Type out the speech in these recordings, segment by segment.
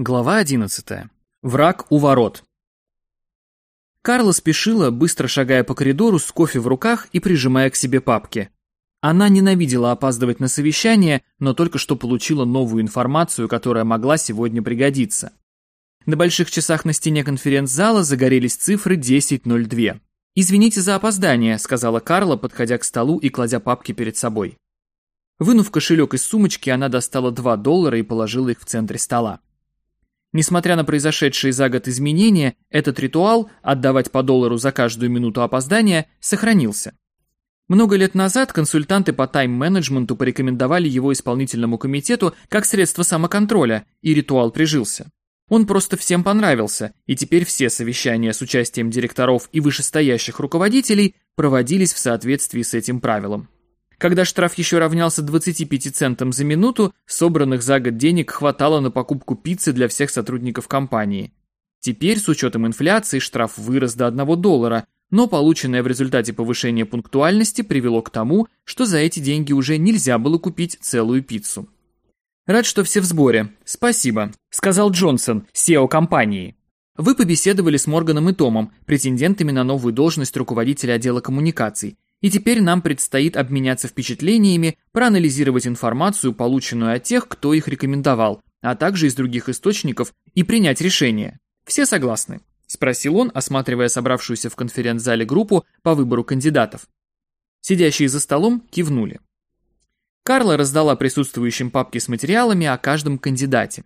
Глава 11. Враг у ворот. Карла спешила, быстро шагая по коридору с кофе в руках и прижимая к себе папки. Она ненавидела опаздывать на совещание, но только что получила новую информацию, которая могла сегодня пригодиться. На больших часах на стене конференц-зала загорелись цифры 10.02. «Извините за опоздание», — сказала Карла, подходя к столу и кладя папки перед собой. Вынув кошелек из сумочки, она достала 2 доллара и положила их в центре стола. Несмотря на произошедшие за год изменения, этот ритуал, отдавать по доллару за каждую минуту опоздания, сохранился. Много лет назад консультанты по тайм-менеджменту порекомендовали его исполнительному комитету как средство самоконтроля, и ритуал прижился. Он просто всем понравился, и теперь все совещания с участием директоров и вышестоящих руководителей проводились в соответствии с этим правилом. Когда штраф еще равнялся 25 центам за минуту, собранных за год денег хватало на покупку пиццы для всех сотрудников компании. Теперь, с учетом инфляции, штраф вырос до 1 доллара, но полученное в результате повышения пунктуальности привело к тому, что за эти деньги уже нельзя было купить целую пиццу. «Рад, что все в сборе. Спасибо», — сказал Джонсон, SEO компании. Вы побеседовали с Морганом и Томом, претендентами на новую должность руководителя отдела коммуникаций, и теперь нам предстоит обменяться впечатлениями, проанализировать информацию, полученную от тех, кто их рекомендовал, а также из других источников, и принять решение. Все согласны? Спросил он, осматривая собравшуюся в конференц-зале группу по выбору кандидатов. Сидящие за столом кивнули. Карла раздала присутствующим папки с материалами о каждом кандидате.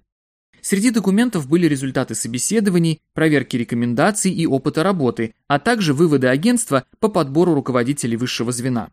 Среди документов были результаты собеседований, проверки рекомендаций и опыта работы, а также выводы агентства по подбору руководителей высшего звена.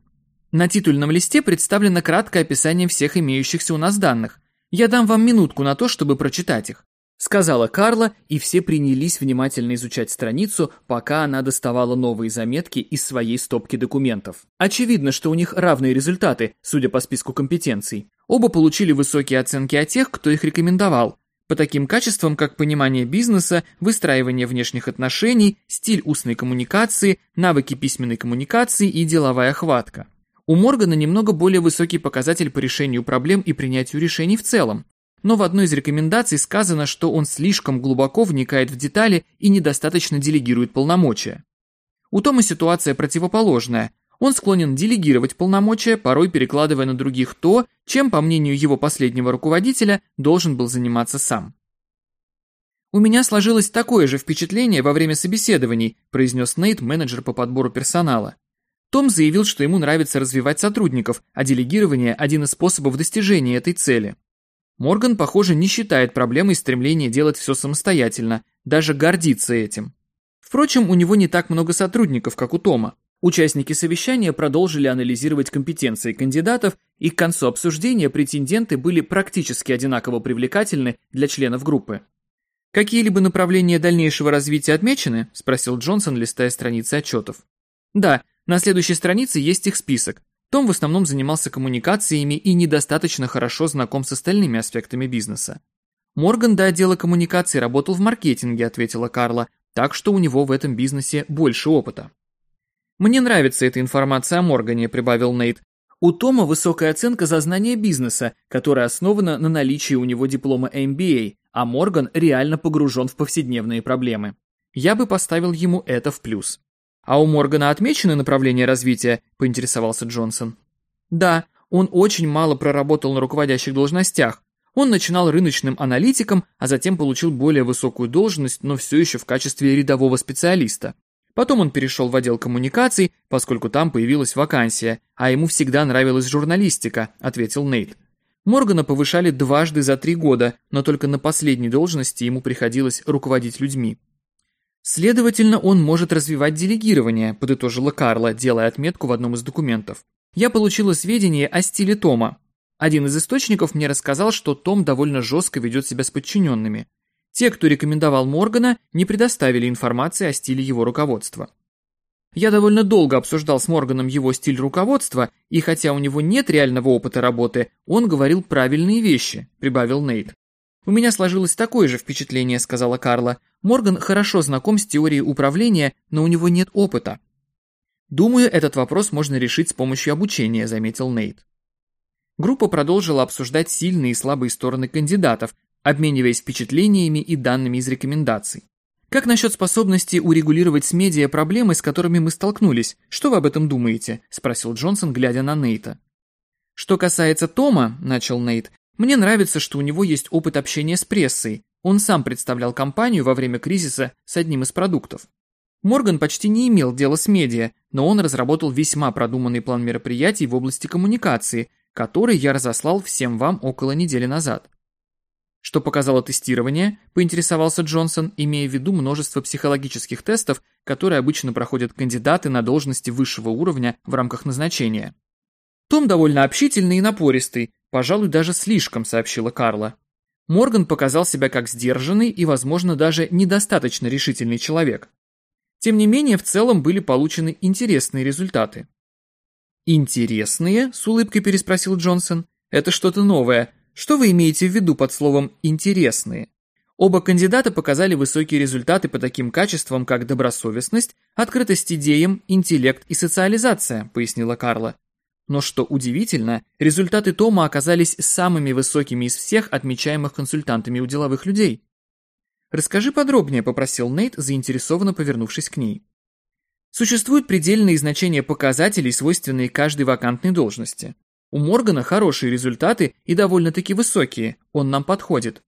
На титульном листе представлено краткое описание всех имеющихся у нас данных. Я дам вам минутку на то, чтобы прочитать их. Сказала Карла, и все принялись внимательно изучать страницу, пока она доставала новые заметки из своей стопки документов. Очевидно, что у них равные результаты, судя по списку компетенций. Оба получили высокие оценки от тех, кто их рекомендовал, по таким качествам, как понимание бизнеса, выстраивание внешних отношений, стиль устной коммуникации, навыки письменной коммуникации и деловая хватка. У Моргана немного более высокий показатель по решению проблем и принятию решений в целом. Но в одной из рекомендаций сказано, что он слишком глубоко вникает в детали и недостаточно делегирует полномочия. У Тома ситуация противоположная. Он склонен делегировать полномочия, порой перекладывая на других то, чем, по мнению его последнего руководителя, должен был заниматься сам. «У меня сложилось такое же впечатление во время собеседований», произнес Нейт, менеджер по подбору персонала. Том заявил, что ему нравится развивать сотрудников, а делегирование – один из способов достижения этой цели. Морган, похоже, не считает проблемой стремления делать все самостоятельно, даже гордится этим. Впрочем, у него не так много сотрудников, как у Тома. Участники совещания продолжили анализировать компетенции кандидатов, и к концу обсуждения претенденты были практически одинаково привлекательны для членов группы. «Какие-либо направления дальнейшего развития отмечены?» – спросил Джонсон, листая страницы отчетов. «Да, на следующей странице есть их список. Том в основном занимался коммуникациями и недостаточно хорошо знаком с остальными аспектами бизнеса. Морган до отдела коммуникаций работал в маркетинге, ответила Карла, так что у него в этом бизнесе больше опыта. «Мне нравится эта информация о Моргане», — прибавил Нейт. «У Тома высокая оценка за знание бизнеса, которая основана на наличии у него диплома MBA, а Морган реально погружен в повседневные проблемы. Я бы поставил ему это в плюс». «А у Моргана отмечены направления развития?» – поинтересовался Джонсон. «Да, он очень мало проработал на руководящих должностях. Он начинал рыночным аналитиком, а затем получил более высокую должность, но все еще в качестве рядового специалиста. Потом он перешел в отдел коммуникаций, поскольку там появилась вакансия, а ему всегда нравилась журналистика, ответил Нейт. Моргана повышали дважды за три года, но только на последней должности ему приходилось руководить людьми. Следовательно, он может развивать делегирование, подытожила Карла, делая отметку в одном из документов. Я получила сведения о стиле Тома. Один из источников мне рассказал, что Том довольно жестко ведет себя с подчиненными. Те, кто рекомендовал Моргана, не предоставили информации о стиле его руководства. Я довольно долго обсуждал с Морганом его стиль руководства, и хотя у него нет реального опыта работы, он говорил правильные вещи, прибавил Нейт. У меня сложилось такое же впечатление, сказала Карла. Морган хорошо знаком с теорией управления, но у него нет опыта. Думаю, этот вопрос можно решить с помощью обучения, заметил Нейт. Группа продолжила обсуждать сильные и слабые стороны кандидатов, обмениваясь впечатлениями и данными из рекомендаций. Как насчет способности урегулировать с медиа проблемы, с которыми мы столкнулись? Что вы об этом думаете?» – спросил Джонсон, глядя на Нейта. «Что касается Тома», – начал Нейт, – «мне нравится, что у него есть опыт общения с прессой. Он сам представлял компанию во время кризиса с одним из продуктов. Морган почти не имел дела с медиа, но он разработал весьма продуманный план мероприятий в области коммуникации, который я разослал всем вам около недели назад. Что показало тестирование, поинтересовался Джонсон, имея в виду множество психологических тестов, которые обычно проходят кандидаты на должности высшего уровня в рамках назначения. Том довольно общительный и напористый, пожалуй, даже слишком, сообщила Карла. Морган показал себя как сдержанный и, возможно, даже недостаточно решительный человек. Тем не менее, в целом были получены интересные результаты. «Интересные?» – с улыбкой переспросил Джонсон. «Это что-то новое. Что вы имеете в виду под словом «интересные»? Оба кандидата показали высокие результаты по таким качествам, как добросовестность, открытость идеям, интеллект и социализация, пояснила Карла. Но что удивительно, результаты Тома оказались самыми высокими из всех отмечаемых консультантами у деловых людей. «Расскажи подробнее», – попросил Нейт, заинтересованно повернувшись к ней. Существуют предельные значения показателей, свойственные каждой вакантной должности. У Моргана хорошие результаты и довольно-таки высокие, он нам подходит.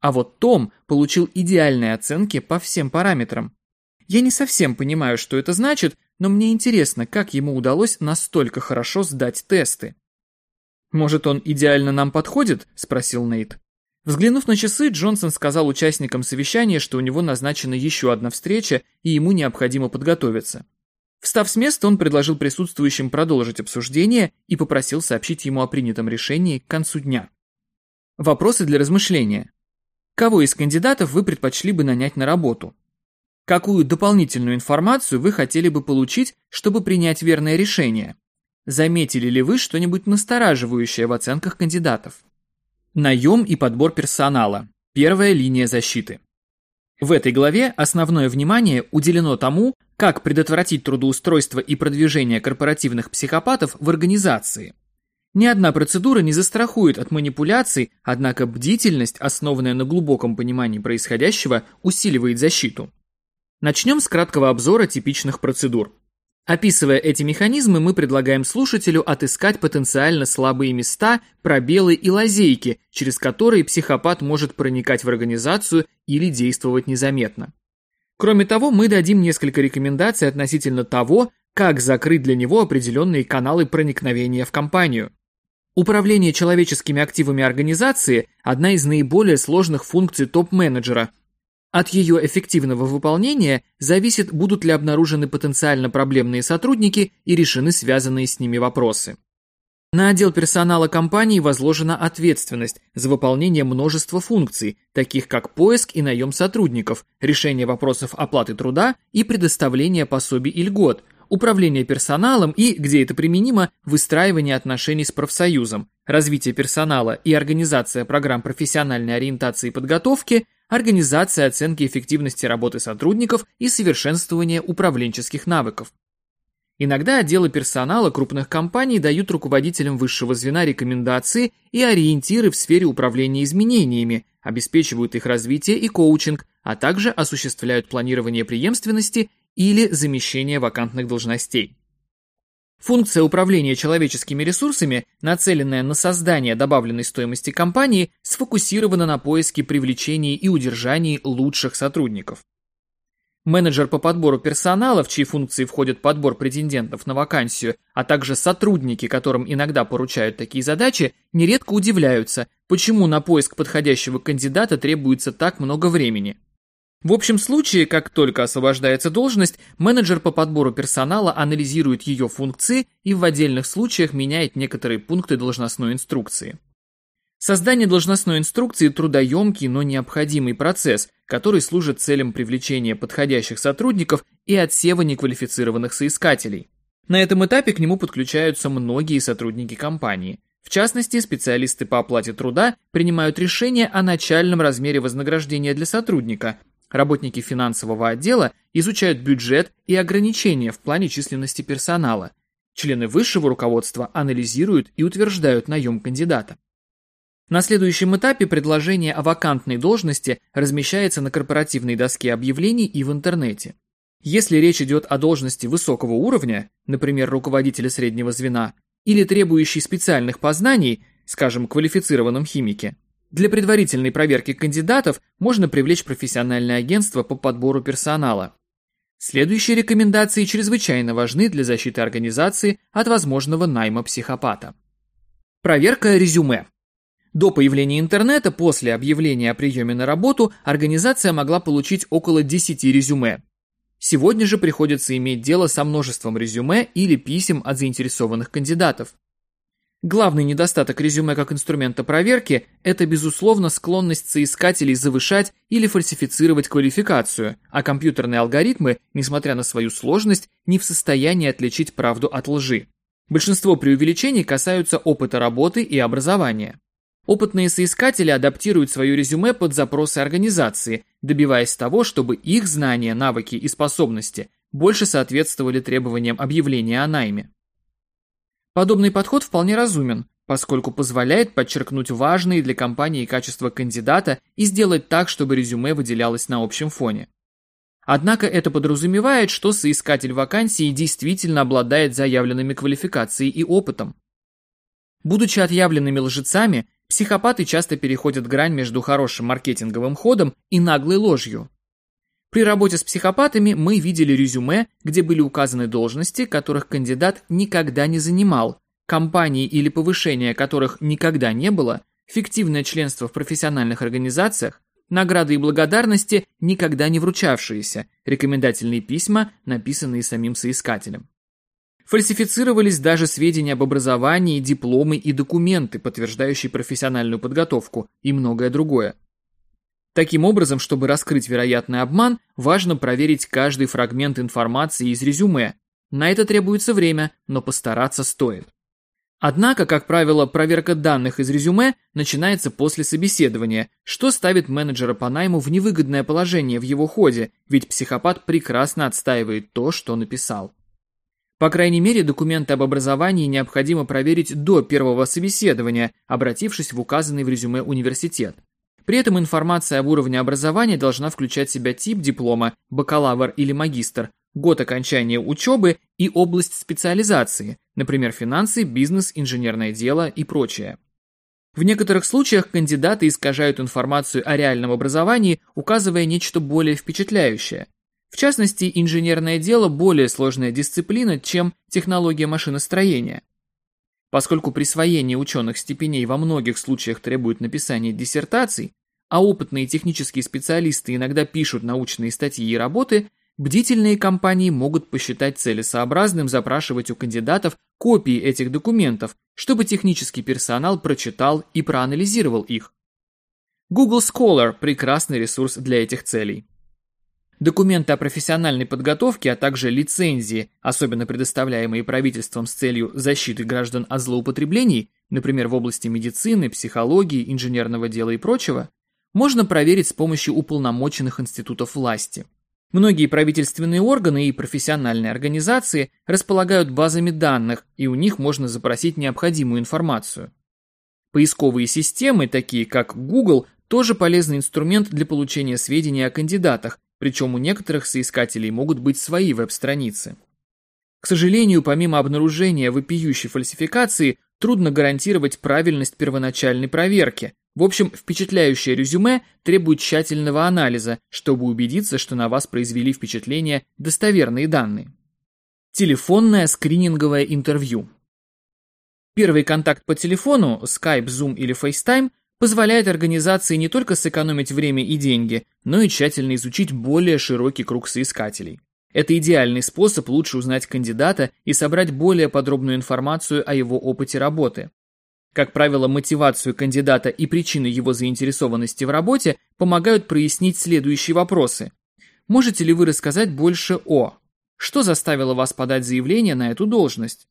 А вот Том получил идеальные оценки по всем параметрам. Я не совсем понимаю, что это значит, но мне интересно, как ему удалось настолько хорошо сдать тесты. «Может, он идеально нам подходит?» – спросил Нейт. Взглянув на часы, Джонсон сказал участникам совещания, что у него назначена еще одна встреча и ему необходимо подготовиться. Встав с места, он предложил присутствующим продолжить обсуждение и попросил сообщить ему о принятом решении к концу дня. Вопросы для размышления. Кого из кандидатов вы предпочли бы нанять на работу? Какую дополнительную информацию вы хотели бы получить, чтобы принять верное решение? Заметили ли вы что-нибудь настораживающее в оценках кандидатов? Наем и подбор персонала. Первая линия защиты. В этой главе основное внимание уделено тому, как предотвратить трудоустройство и продвижение корпоративных психопатов в организации. Ни одна процедура не застрахует от манипуляций, однако бдительность, основанная на глубоком понимании происходящего, усиливает защиту. Начнем с краткого обзора типичных процедур. Описывая эти механизмы, мы предлагаем слушателю отыскать потенциально слабые места, пробелы и лазейки, через которые психопат может проникать в организацию или действовать незаметно. Кроме того, мы дадим несколько рекомендаций относительно того, как закрыть для него определенные каналы проникновения в компанию. Управление человеческими активами организации – одна из наиболее сложных функций топ-менеджера, от ее эффективного выполнения зависит, будут ли обнаружены потенциально проблемные сотрудники и решены связанные с ними вопросы. На отдел персонала компании возложена ответственность за выполнение множества функций, таких как поиск и наем сотрудников, решение вопросов оплаты труда и предоставление пособий и льгот, управление персоналом и, где это применимо, выстраивание отношений с профсоюзом, развитие персонала и организация программ профессиональной ориентации и подготовки, организация оценки эффективности работы сотрудников и совершенствование управленческих навыков. Иногда отделы персонала крупных компаний дают руководителям высшего звена рекомендации и ориентиры в сфере управления изменениями, обеспечивают их развитие и коучинг, а также осуществляют планирование преемственности или замещение вакантных должностей. Функция управления человеческими ресурсами, нацеленная на создание добавленной стоимости компании, сфокусирована на поиске, привлечении и удержании лучших сотрудников. Менеджер по подбору персонала, в чьи функции входит подбор претендентов на вакансию, а также сотрудники, которым иногда поручают такие задачи, нередко удивляются, почему на поиск подходящего кандидата требуется так много времени. В общем случае, как только освобождается должность, менеджер по подбору персонала анализирует ее функции и в отдельных случаях меняет некоторые пункты должностной инструкции. Создание должностной инструкции – трудоемкий, но необходимый процесс, который служит целям привлечения подходящих сотрудников и отсева неквалифицированных соискателей. На этом этапе к нему подключаются многие сотрудники компании. В частности, специалисты по оплате труда принимают решение о начальном размере вознаграждения для сотрудника, Работники финансового отдела изучают бюджет и ограничения в плане численности персонала. Члены высшего руководства анализируют и утверждают наем кандидата. На следующем этапе предложение о вакантной должности размещается на корпоративной доске объявлений и в интернете. Если речь идет о должности высокого уровня, например, руководителя среднего звена, или требующей специальных познаний, скажем, квалифицированном химике, для предварительной проверки кандидатов можно привлечь профессиональное агентство по подбору персонала. Следующие рекомендации чрезвычайно важны для защиты организации от возможного найма психопата. Проверка резюме. До появления интернета, после объявления о приеме на работу, организация могла получить около 10 резюме. Сегодня же приходится иметь дело со множеством резюме или писем от заинтересованных кандидатов. Главный недостаток резюме как инструмента проверки – это, безусловно, склонность соискателей завышать или фальсифицировать квалификацию, а компьютерные алгоритмы, несмотря на свою сложность, не в состоянии отличить правду от лжи. Большинство преувеличений касаются опыта работы и образования. Опытные соискатели адаптируют свое резюме под запросы организации, добиваясь того, чтобы их знания, навыки и способности больше соответствовали требованиям объявления о найме. Подобный подход вполне разумен, поскольку позволяет подчеркнуть важные для компании качества кандидата и сделать так, чтобы резюме выделялось на общем фоне. Однако это подразумевает, что соискатель вакансии действительно обладает заявленными квалификацией и опытом. Будучи отъявленными лжецами, Психопаты часто переходят грань между хорошим маркетинговым ходом и наглой ложью. При работе с психопатами мы видели резюме, где были указаны должности, которых кандидат никогда не занимал, компании или повышения которых никогда не было, фиктивное членство в профессиональных организациях, награды и благодарности, никогда не вручавшиеся, рекомендательные письма, написанные самим соискателем. Фальсифицировались даже сведения об образовании, дипломы и документы, подтверждающие профессиональную подготовку и многое другое. Таким образом, чтобы раскрыть вероятный обман, важно проверить каждый фрагмент информации из резюме. На это требуется время, но постараться стоит. Однако, как правило, проверка данных из резюме начинается после собеседования, что ставит менеджера по найму в невыгодное положение в его ходе, ведь психопат прекрасно отстаивает то, что написал. По крайней мере, документы об образовании необходимо проверить до первого собеседования, обратившись в указанный в резюме университет. При этом информация об уровне образования должна включать в себя тип диплома, бакалавр или магистр, год окончания учебы и область специализации, например, финансы, бизнес, инженерное дело и прочее. В некоторых случаях кандидаты искажают информацию о реальном образовании, указывая нечто более впечатляющее. В частности, инженерное дело более сложная дисциплина, чем технология машиностроения. Поскольку присвоение ученых степеней во многих случаях требует написания диссертаций, а опытные технические специалисты иногда пишут научные статьи и работы, бдительные компании могут посчитать целесообразным запрашивать у кандидатов копии этих документов, чтобы технический персонал прочитал и проанализировал их. Google Scholar – прекрасный ресурс для этих целей. Документы о профессиональной подготовке, а также лицензии, особенно предоставляемые правительством с целью защиты граждан от злоупотреблений, например, в области медицины, психологии, инженерного дела и прочего, можно проверить с помощью уполномоченных институтов власти. Многие правительственные органы и профессиональные организации располагают базами данных, и у них можно запросить необходимую информацию. Поисковые системы, такие как Google, тоже полезный инструмент для получения сведений о кандидатах, причем у некоторых соискателей могут быть свои веб-страницы. К сожалению, помимо обнаружения вопиющей фальсификации, трудно гарантировать правильность первоначальной проверки. В общем, впечатляющее резюме требует тщательного анализа, чтобы убедиться, что на вас произвели впечатление достоверные данные. Телефонное скрининговое интервью. Первый контакт по телефону, Skype, Zoom или FaceTime, позволяет организации не только сэкономить время и деньги, но и тщательно изучить более широкий круг соискателей. Это идеальный способ лучше узнать кандидата и собрать более подробную информацию о его опыте работы. Как правило, мотивацию кандидата и причины его заинтересованности в работе помогают прояснить следующие вопросы. Можете ли вы рассказать больше о Что заставило вас подать заявление на эту должность?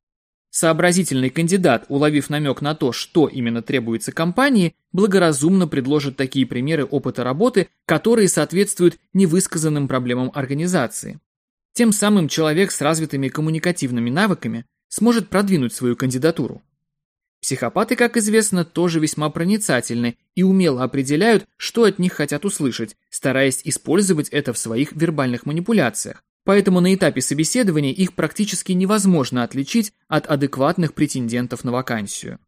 Сообразительный кандидат, уловив намек на то, что именно требуется компании, благоразумно предложит такие примеры опыта работы, которые соответствуют невысказанным проблемам организации. Тем самым человек с развитыми коммуникативными навыками сможет продвинуть свою кандидатуру. Психопаты, как известно, тоже весьма проницательны и умело определяют, что от них хотят услышать, стараясь использовать это в своих вербальных манипуляциях. Поэтому на этапе собеседования их практически невозможно отличить от адекватных претендентов на вакансию.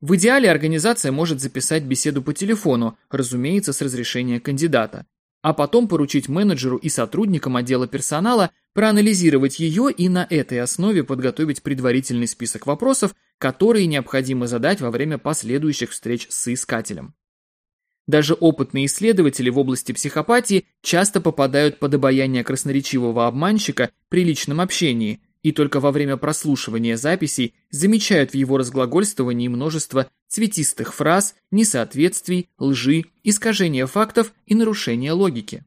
В идеале организация может записать беседу по телефону, разумеется, с разрешения кандидата, а потом поручить менеджеру и сотрудникам отдела персонала проанализировать ее и на этой основе подготовить предварительный список вопросов, которые необходимо задать во время последующих встреч с искателем. Даже опытные исследователи в области психопатии часто попадают под обаяние красноречивого обманщика при личном общении и только во время прослушивания записей замечают в его разглагольствовании множество цветистых фраз, несоответствий, лжи, искажения фактов и нарушения логики.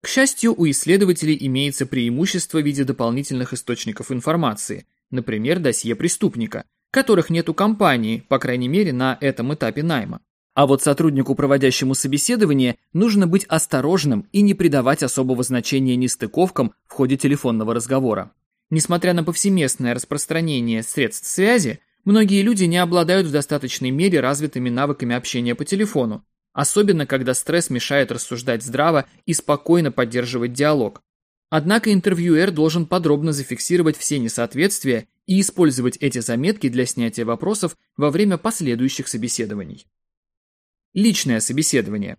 К счастью, у исследователей имеется преимущество в виде дополнительных источников информации, например, досье преступника, которых нет у компании, по крайней мере, на этом этапе найма. А вот сотруднику, проводящему собеседование, нужно быть осторожным и не придавать особого значения нестыковкам в ходе телефонного разговора. Несмотря на повсеместное распространение средств связи, многие люди не обладают в достаточной мере развитыми навыками общения по телефону, особенно когда стресс мешает рассуждать здраво и спокойно поддерживать диалог. Однако интервьюер должен подробно зафиксировать все несоответствия и использовать эти заметки для снятия вопросов во время последующих собеседований. Личное собеседование.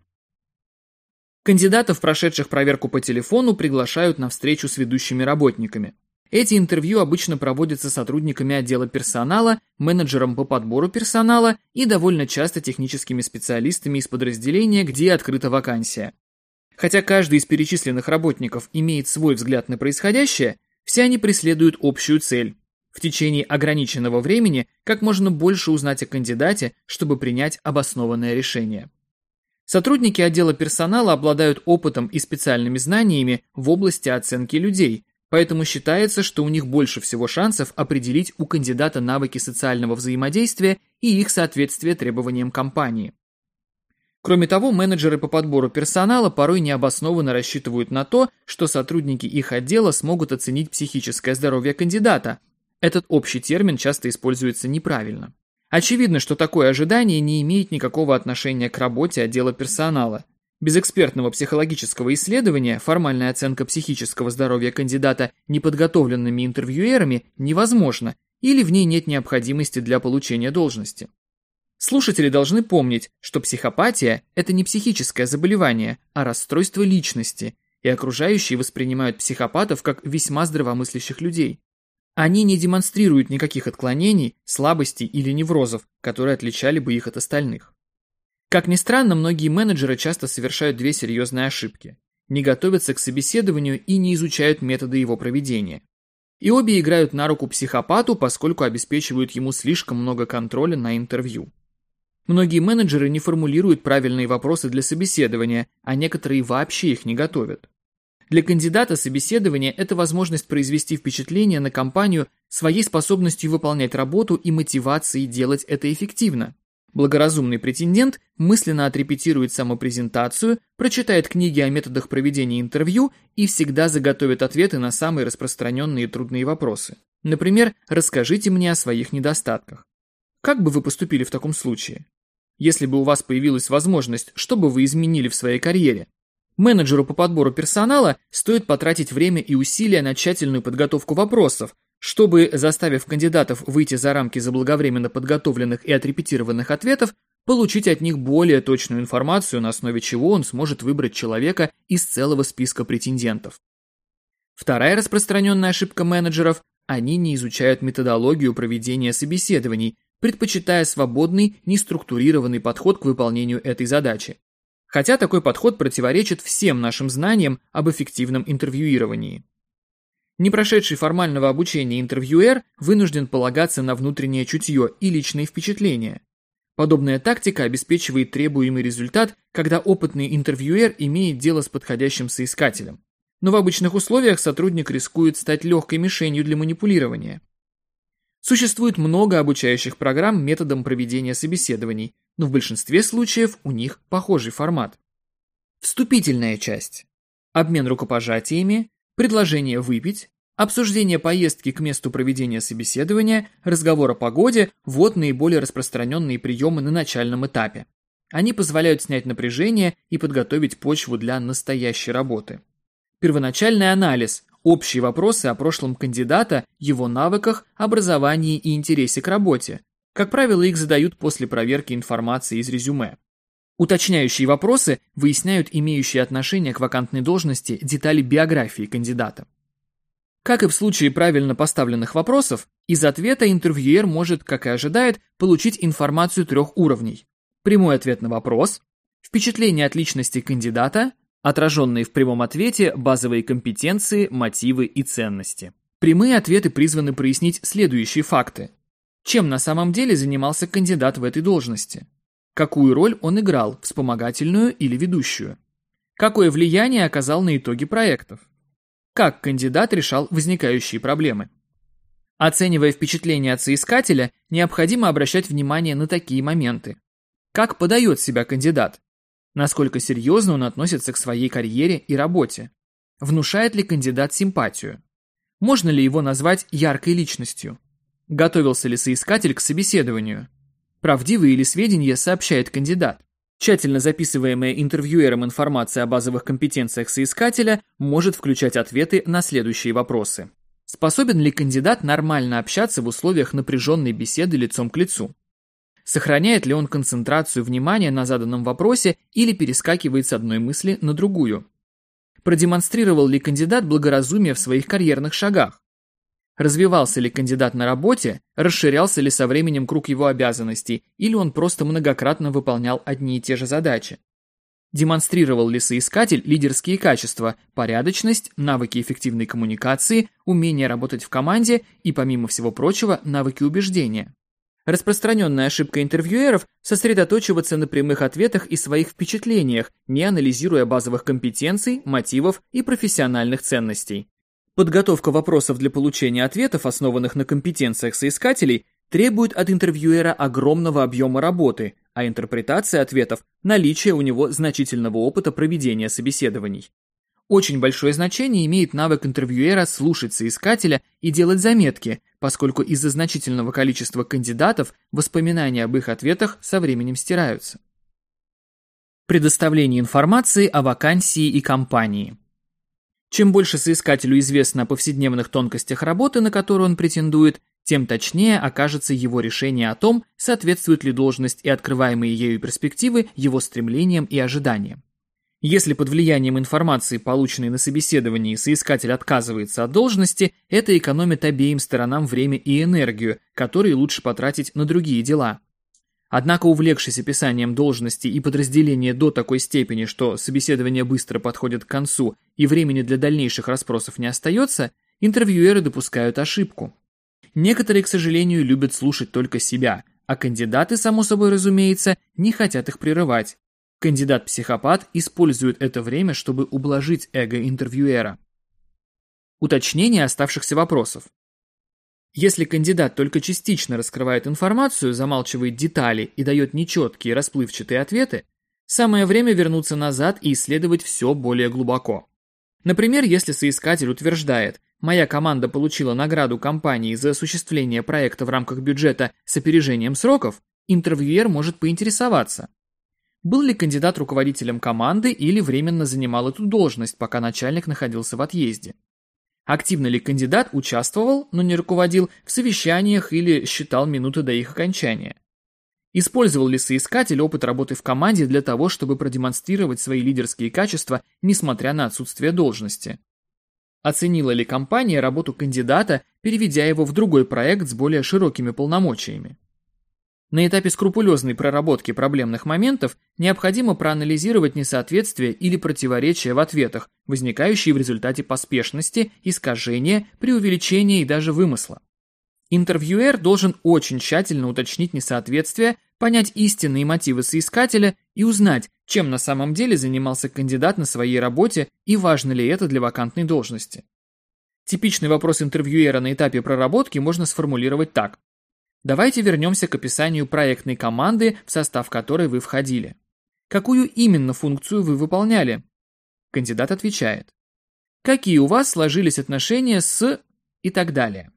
Кандидатов, прошедших проверку по телефону, приглашают на встречу с ведущими работниками. Эти интервью обычно проводятся сотрудниками отдела персонала, менеджером по подбору персонала и довольно часто техническими специалистами из подразделения, где открыта вакансия. Хотя каждый из перечисленных работников имеет свой взгляд на происходящее, все они преследуют общую цель – в течение ограниченного времени как можно больше узнать о кандидате, чтобы принять обоснованное решение. Сотрудники отдела персонала обладают опытом и специальными знаниями в области оценки людей, поэтому считается, что у них больше всего шансов определить у кандидата навыки социального взаимодействия и их соответствие требованиям компании. Кроме того, менеджеры по подбору персонала порой необоснованно рассчитывают на то, что сотрудники их отдела смогут оценить психическое здоровье кандидата. Этот общий термин часто используется неправильно. Очевидно, что такое ожидание не имеет никакого отношения к работе отдела персонала. Без экспертного психологического исследования формальная оценка психического здоровья кандидата неподготовленными интервьюерами невозможна или в ней нет необходимости для получения должности. Слушатели должны помнить, что психопатия – это не психическое заболевание, а расстройство личности, и окружающие воспринимают психопатов как весьма здравомыслящих людей. Они не демонстрируют никаких отклонений, слабостей или неврозов, которые отличали бы их от остальных. Как ни странно, многие менеджеры часто совершают две серьезные ошибки. Не готовятся к собеседованию и не изучают методы его проведения. И обе играют на руку психопату, поскольку обеспечивают ему слишком много контроля на интервью. Многие менеджеры не формулируют правильные вопросы для собеседования, а некоторые вообще их не готовят. Для кандидата собеседование – это возможность произвести впечатление на компанию своей способностью выполнять работу и мотивацией делать это эффективно. Благоразумный претендент мысленно отрепетирует самопрезентацию, прочитает книги о методах проведения интервью и всегда заготовит ответы на самые распространенные трудные вопросы. Например, расскажите мне о своих недостатках. Как бы вы поступили в таком случае? Если бы у вас появилась возможность, что бы вы изменили в своей карьере? Менеджеру по подбору персонала стоит потратить время и усилия на тщательную подготовку вопросов, чтобы, заставив кандидатов выйти за рамки заблаговременно подготовленных и отрепетированных ответов, получить от них более точную информацию, на основе чего он сможет выбрать человека из целого списка претендентов. Вторая распространенная ошибка менеджеров – они не изучают методологию проведения собеседований, предпочитая свободный, неструктурированный подход к выполнению этой задачи. Хотя такой подход противоречит всем нашим знаниям об эффективном интервьюировании. Не прошедший формального обучения интервьюер вынужден полагаться на внутреннее чутье и личные впечатления. Подобная тактика обеспечивает требуемый результат, когда опытный интервьюер имеет дело с подходящим соискателем. Но в обычных условиях сотрудник рискует стать легкой мишенью для манипулирования. Существует много обучающих программ методом проведения собеседований, но в большинстве случаев у них похожий формат. Вступительная часть. Обмен рукопожатиями, предложение выпить, Обсуждение поездки к месту проведения собеседования, разговор о погоде – вот наиболее распространенные приемы на начальном этапе. Они позволяют снять напряжение и подготовить почву для настоящей работы. Первоначальный анализ, общие вопросы о прошлом кандидата, его навыках, образовании и интересе к работе. Как правило, их задают после проверки информации из резюме. Уточняющие вопросы выясняют имеющие отношение к вакантной должности детали биографии кандидата. Как и в случае правильно поставленных вопросов, из ответа интервьюер может, как и ожидает, получить информацию трех уровней. Прямой ответ на вопрос, впечатление от личности кандидата, отраженные в прямом ответе базовые компетенции, мотивы и ценности. Прямые ответы призваны прояснить следующие факты. Чем на самом деле занимался кандидат в этой должности? Какую роль он играл, вспомогательную или ведущую? Какое влияние оказал на итоги проектов? как кандидат решал возникающие проблемы. Оценивая впечатление от соискателя, необходимо обращать внимание на такие моменты. Как подает себя кандидат? Насколько серьезно он относится к своей карьере и работе? Внушает ли кандидат симпатию? Можно ли его назвать яркой личностью? Готовился ли соискатель к собеседованию? Правдивые ли сведения сообщает кандидат? Тщательно записываемая интервьюером информация о базовых компетенциях соискателя может включать ответы на следующие вопросы. Способен ли кандидат нормально общаться в условиях напряженной беседы лицом к лицу? Сохраняет ли он концентрацию внимания на заданном вопросе или перескакивает с одной мысли на другую? Продемонстрировал ли кандидат благоразумие в своих карьерных шагах? Развивался ли кандидат на работе, расширялся ли со временем круг его обязанностей, или он просто многократно выполнял одни и те же задачи. Демонстрировал ли соискатель лидерские качества, порядочность, навыки эффективной коммуникации, умение работать в команде и, помимо всего прочего, навыки убеждения. Распространенная ошибка интервьюеров – сосредоточиваться на прямых ответах и своих впечатлениях, не анализируя базовых компетенций, мотивов и профессиональных ценностей. Подготовка вопросов для получения ответов, основанных на компетенциях соискателей, требует от интервьюера огромного объема работы, а интерпретация ответов – наличие у него значительного опыта проведения собеседований. Очень большое значение имеет навык интервьюера слушать соискателя и делать заметки, поскольку из-за значительного количества кандидатов воспоминания об их ответах со временем стираются. Предоставление информации о вакансии и компании – чем больше соискателю известно о повседневных тонкостях работы, на которую он претендует, тем точнее окажется его решение о том, соответствует ли должность и открываемые ею перспективы его стремлениям и ожиданиям. Если под влиянием информации, полученной на собеседовании, соискатель отказывается от должности, это экономит обеим сторонам время и энергию, которые лучше потратить на другие дела. Однако, увлекшись описанием должности и подразделения до такой степени, что собеседование быстро подходит к концу и времени для дальнейших расспросов не остается, интервьюеры допускают ошибку. Некоторые, к сожалению, любят слушать только себя, а кандидаты, само собой разумеется, не хотят их прерывать. Кандидат-психопат использует это время, чтобы ублажить эго интервьюера. Уточнение оставшихся вопросов. Если кандидат только частично раскрывает информацию, замалчивает детали и дает нечеткие расплывчатые ответы, самое время вернуться назад и исследовать все более глубоко. Например, если соискатель утверждает «моя команда получила награду компании за осуществление проекта в рамках бюджета с опережением сроков», интервьюер может поинтересоваться, был ли кандидат руководителем команды или временно занимал эту должность, пока начальник находился в отъезде. Активно ли кандидат участвовал, но не руководил в совещаниях или считал минуты до их окончания? Использовал ли соискатель опыт работы в команде для того, чтобы продемонстрировать свои лидерские качества, несмотря на отсутствие должности? Оценила ли компания работу кандидата, переведя его в другой проект с более широкими полномочиями? На этапе скрупулезной проработки проблемных моментов необходимо проанализировать несоответствия или противоречия в ответах, возникающие в результате поспешности, искажения, преувеличения и даже вымысла. Интервьюер должен очень тщательно уточнить несоответствия, понять истинные мотивы соискателя и узнать, чем на самом деле занимался кандидат на своей работе и важно ли это для вакантной должности. Типичный вопрос интервьюера на этапе проработки можно сформулировать так. Давайте вернемся к описанию проектной команды, в состав которой вы входили. Какую именно функцию вы выполняли? Кандидат отвечает. какие у вас сложились отношения с и так далее.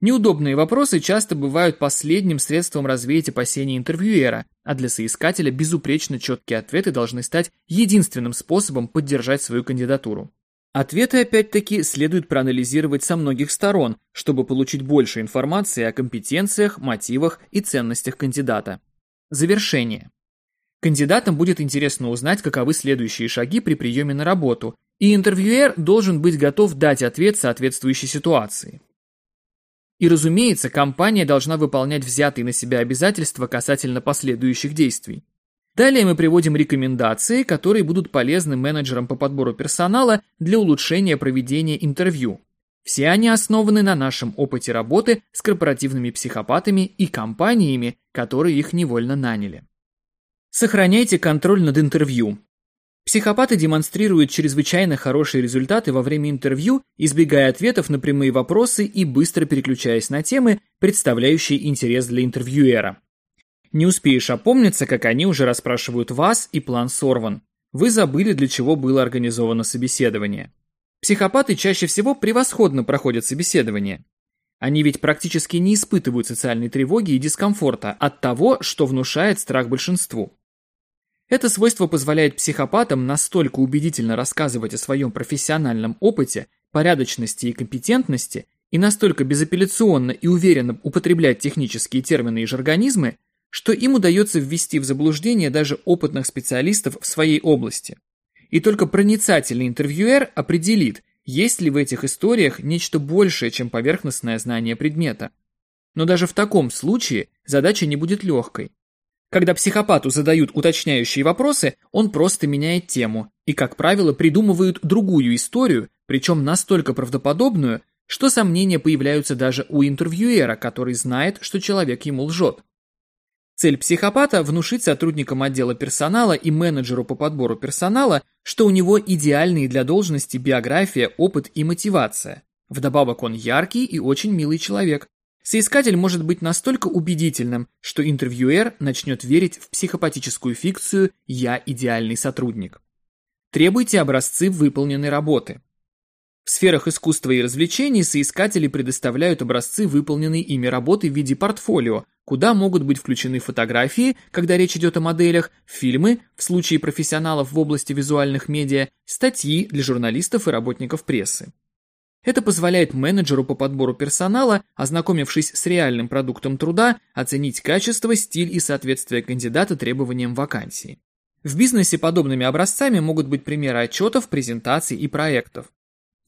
Неудобные вопросы часто бывают последним средством развеять опасения интервьюера, а для соискателя безупречно четкие ответы должны стать единственным способом поддержать свою кандидатуру. Ответы, опять-таки, следует проанализировать со многих сторон, чтобы получить больше информации о компетенциях, мотивах и ценностях кандидата. Завершение. Кандидатам будет интересно узнать, каковы следующие шаги при приеме на работу, и интервьюер должен быть готов дать ответ соответствующей ситуации. И, разумеется, компания должна выполнять взятые на себя обязательства касательно последующих действий. Далее мы приводим рекомендации, которые будут полезны менеджерам по подбору персонала для улучшения проведения интервью. Все они основаны на нашем опыте работы с корпоративными психопатами и компаниями, которые их невольно наняли. Сохраняйте контроль над интервью. Психопаты демонстрируют чрезвычайно хорошие результаты во время интервью, избегая ответов на прямые вопросы и быстро переключаясь на темы, представляющие интерес для интервьюера. Не успеешь опомниться, как они уже расспрашивают вас, и план сорван. Вы забыли, для чего было организовано собеседование. Психопаты чаще всего превосходно проходят собеседование. Они ведь практически не испытывают социальной тревоги и дискомфорта от того, что внушает страх большинству. Это свойство позволяет психопатам настолько убедительно рассказывать о своем профессиональном опыте, порядочности и компетентности и настолько безапелляционно и уверенно употреблять технические термины и жаргонизмы, что им удается ввести в заблуждение даже опытных специалистов в своей области. И только проницательный интервьюер определит, есть ли в этих историях нечто большее, чем поверхностное знание предмета. Но даже в таком случае задача не будет легкой. Когда психопату задают уточняющие вопросы, он просто меняет тему и, как правило, придумывают другую историю, причем настолько правдоподобную, что сомнения появляются даже у интервьюера, который знает, что человек ему лжет. Цель психопата – внушить сотрудникам отдела персонала и менеджеру по подбору персонала, что у него идеальные для должности биография, опыт и мотивация. Вдобавок он яркий и очень милый человек, Соискатель может быть настолько убедительным, что интервьюер начнет верить в психопатическую фикцию «я идеальный сотрудник». Требуйте образцы выполненной работы. В сферах искусства и развлечений соискатели предоставляют образцы выполненной ими работы в виде портфолио, куда могут быть включены фотографии, когда речь идет о моделях, фильмы, в случае профессионалов в области визуальных медиа, статьи для журналистов и работников прессы. Это позволяет менеджеру по подбору персонала, ознакомившись с реальным продуктом труда, оценить качество, стиль и соответствие кандидата требованиям вакансии. В бизнесе подобными образцами могут быть примеры отчетов, презентаций и проектов.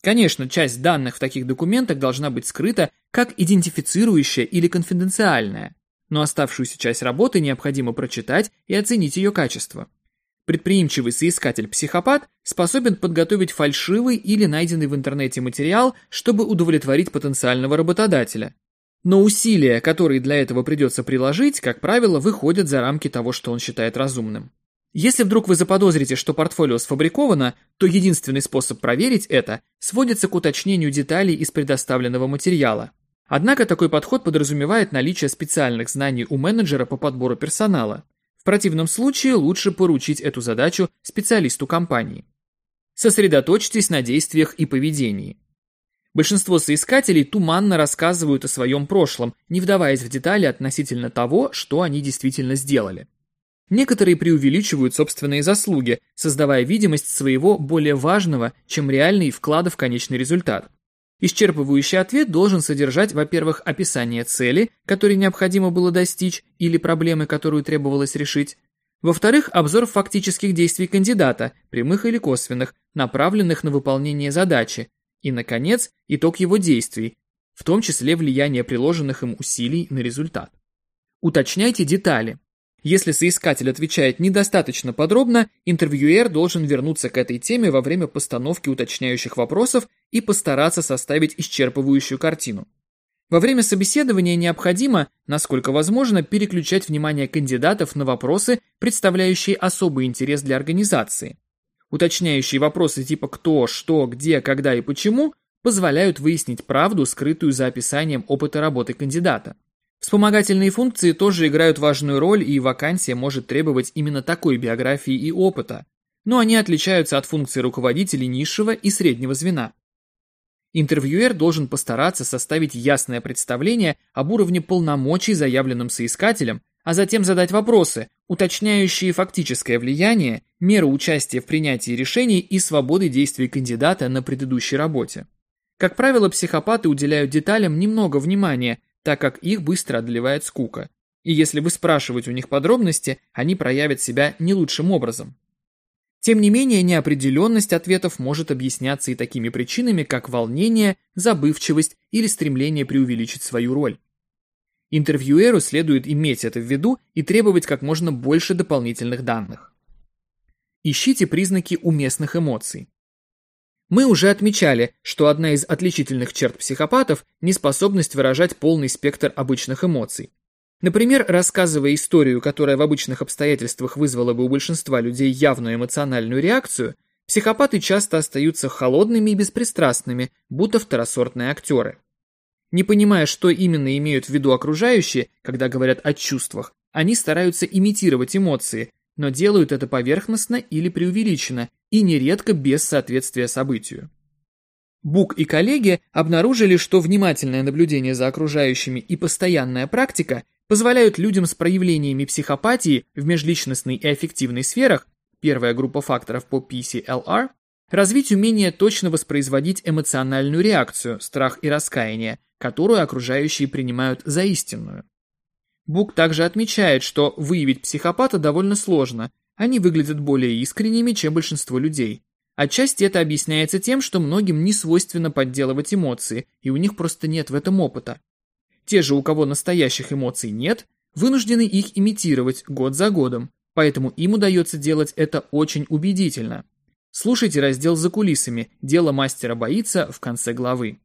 Конечно, часть данных в таких документах должна быть скрыта как идентифицирующая или конфиденциальная, но оставшуюся часть работы необходимо прочитать и оценить ее качество. Предприимчивый соискатель-психопат способен подготовить фальшивый или найденный в интернете материал, чтобы удовлетворить потенциального работодателя. Но усилия, которые для этого придется приложить, как правило, выходят за рамки того, что он считает разумным. Если вдруг вы заподозрите, что портфолио сфабриковано, то единственный способ проверить это сводится к уточнению деталей из предоставленного материала. Однако такой подход подразумевает наличие специальных знаний у менеджера по подбору персонала. В противном случае лучше поручить эту задачу специалисту компании. Сосредоточьтесь на действиях и поведении. Большинство соискателей туманно рассказывают о своем прошлом, не вдаваясь в детали относительно того, что они действительно сделали. Некоторые преувеличивают собственные заслуги, создавая видимость своего более важного, чем реальный вклада в конечный результат. Исчерпывающий ответ должен содержать, во-первых, описание цели, которой необходимо было достичь, или проблемы, которую требовалось решить. Во-вторых, обзор фактических действий кандидата, прямых или косвенных, направленных на выполнение задачи. И, наконец, итог его действий, в том числе влияние приложенных им усилий на результат. Уточняйте детали. Если соискатель отвечает недостаточно подробно, интервьюер должен вернуться к этой теме во время постановки уточняющих вопросов и постараться составить исчерпывающую картину. Во время собеседования необходимо, насколько возможно, переключать внимание кандидатов на вопросы, представляющие особый интерес для организации. Уточняющие вопросы типа «кто», «что», «где», «когда» и «почему» позволяют выяснить правду, скрытую за описанием опыта работы кандидата. Вспомогательные функции тоже играют важную роль, и вакансия может требовать именно такой биографии и опыта. но они отличаются от функций руководителей низшего и среднего звена. Интервьюер должен постараться составить ясное представление об уровне полномочий, заявленным соискателем, а затем задать вопросы, уточняющие фактическое влияние, меру участия в принятии решений и свободы действий кандидата на предыдущей работе. Как правило, психопаты уделяют деталям немного внимания, так как их быстро одолевает скука. И если вы спрашиваете у них подробности, они проявят себя не лучшим образом. Тем не менее, неопределенность ответов может объясняться и такими причинами, как волнение, забывчивость или стремление преувеличить свою роль. Интервьюеру следует иметь это в виду и требовать как можно больше дополнительных данных. Ищите признаки уместных эмоций. Мы уже отмечали, что одна из отличительных черт психопатов – неспособность выражать полный спектр обычных эмоций. Например, рассказывая историю, которая в обычных обстоятельствах вызвала бы у большинства людей явную эмоциональную реакцию, психопаты часто остаются холодными и беспристрастными, будто второсортные актеры. Не понимая, что именно имеют в виду окружающие, когда говорят о чувствах, они стараются имитировать эмоции, но делают это поверхностно или преувеличенно, и нередко без соответствия событию. Бук и коллеги обнаружили, что внимательное наблюдение за окружающими и постоянная практика позволяют людям с проявлениями психопатии в межличностной и аффективной сферах, первая группа факторов по PCLR, развить умение точно воспроизводить эмоциональную реакцию, страх и раскаяние, которую окружающие принимают за истинную. Бук также отмечает, что выявить психопата довольно сложно, они выглядят более искренними, чем большинство людей. Отчасти это объясняется тем, что многим не свойственно подделывать эмоции, и у них просто нет в этом опыта. Те же, у кого настоящих эмоций нет, вынуждены их имитировать год за годом, поэтому им удается делать это очень убедительно. Слушайте раздел «За кулисами. Дело мастера боится» в конце главы.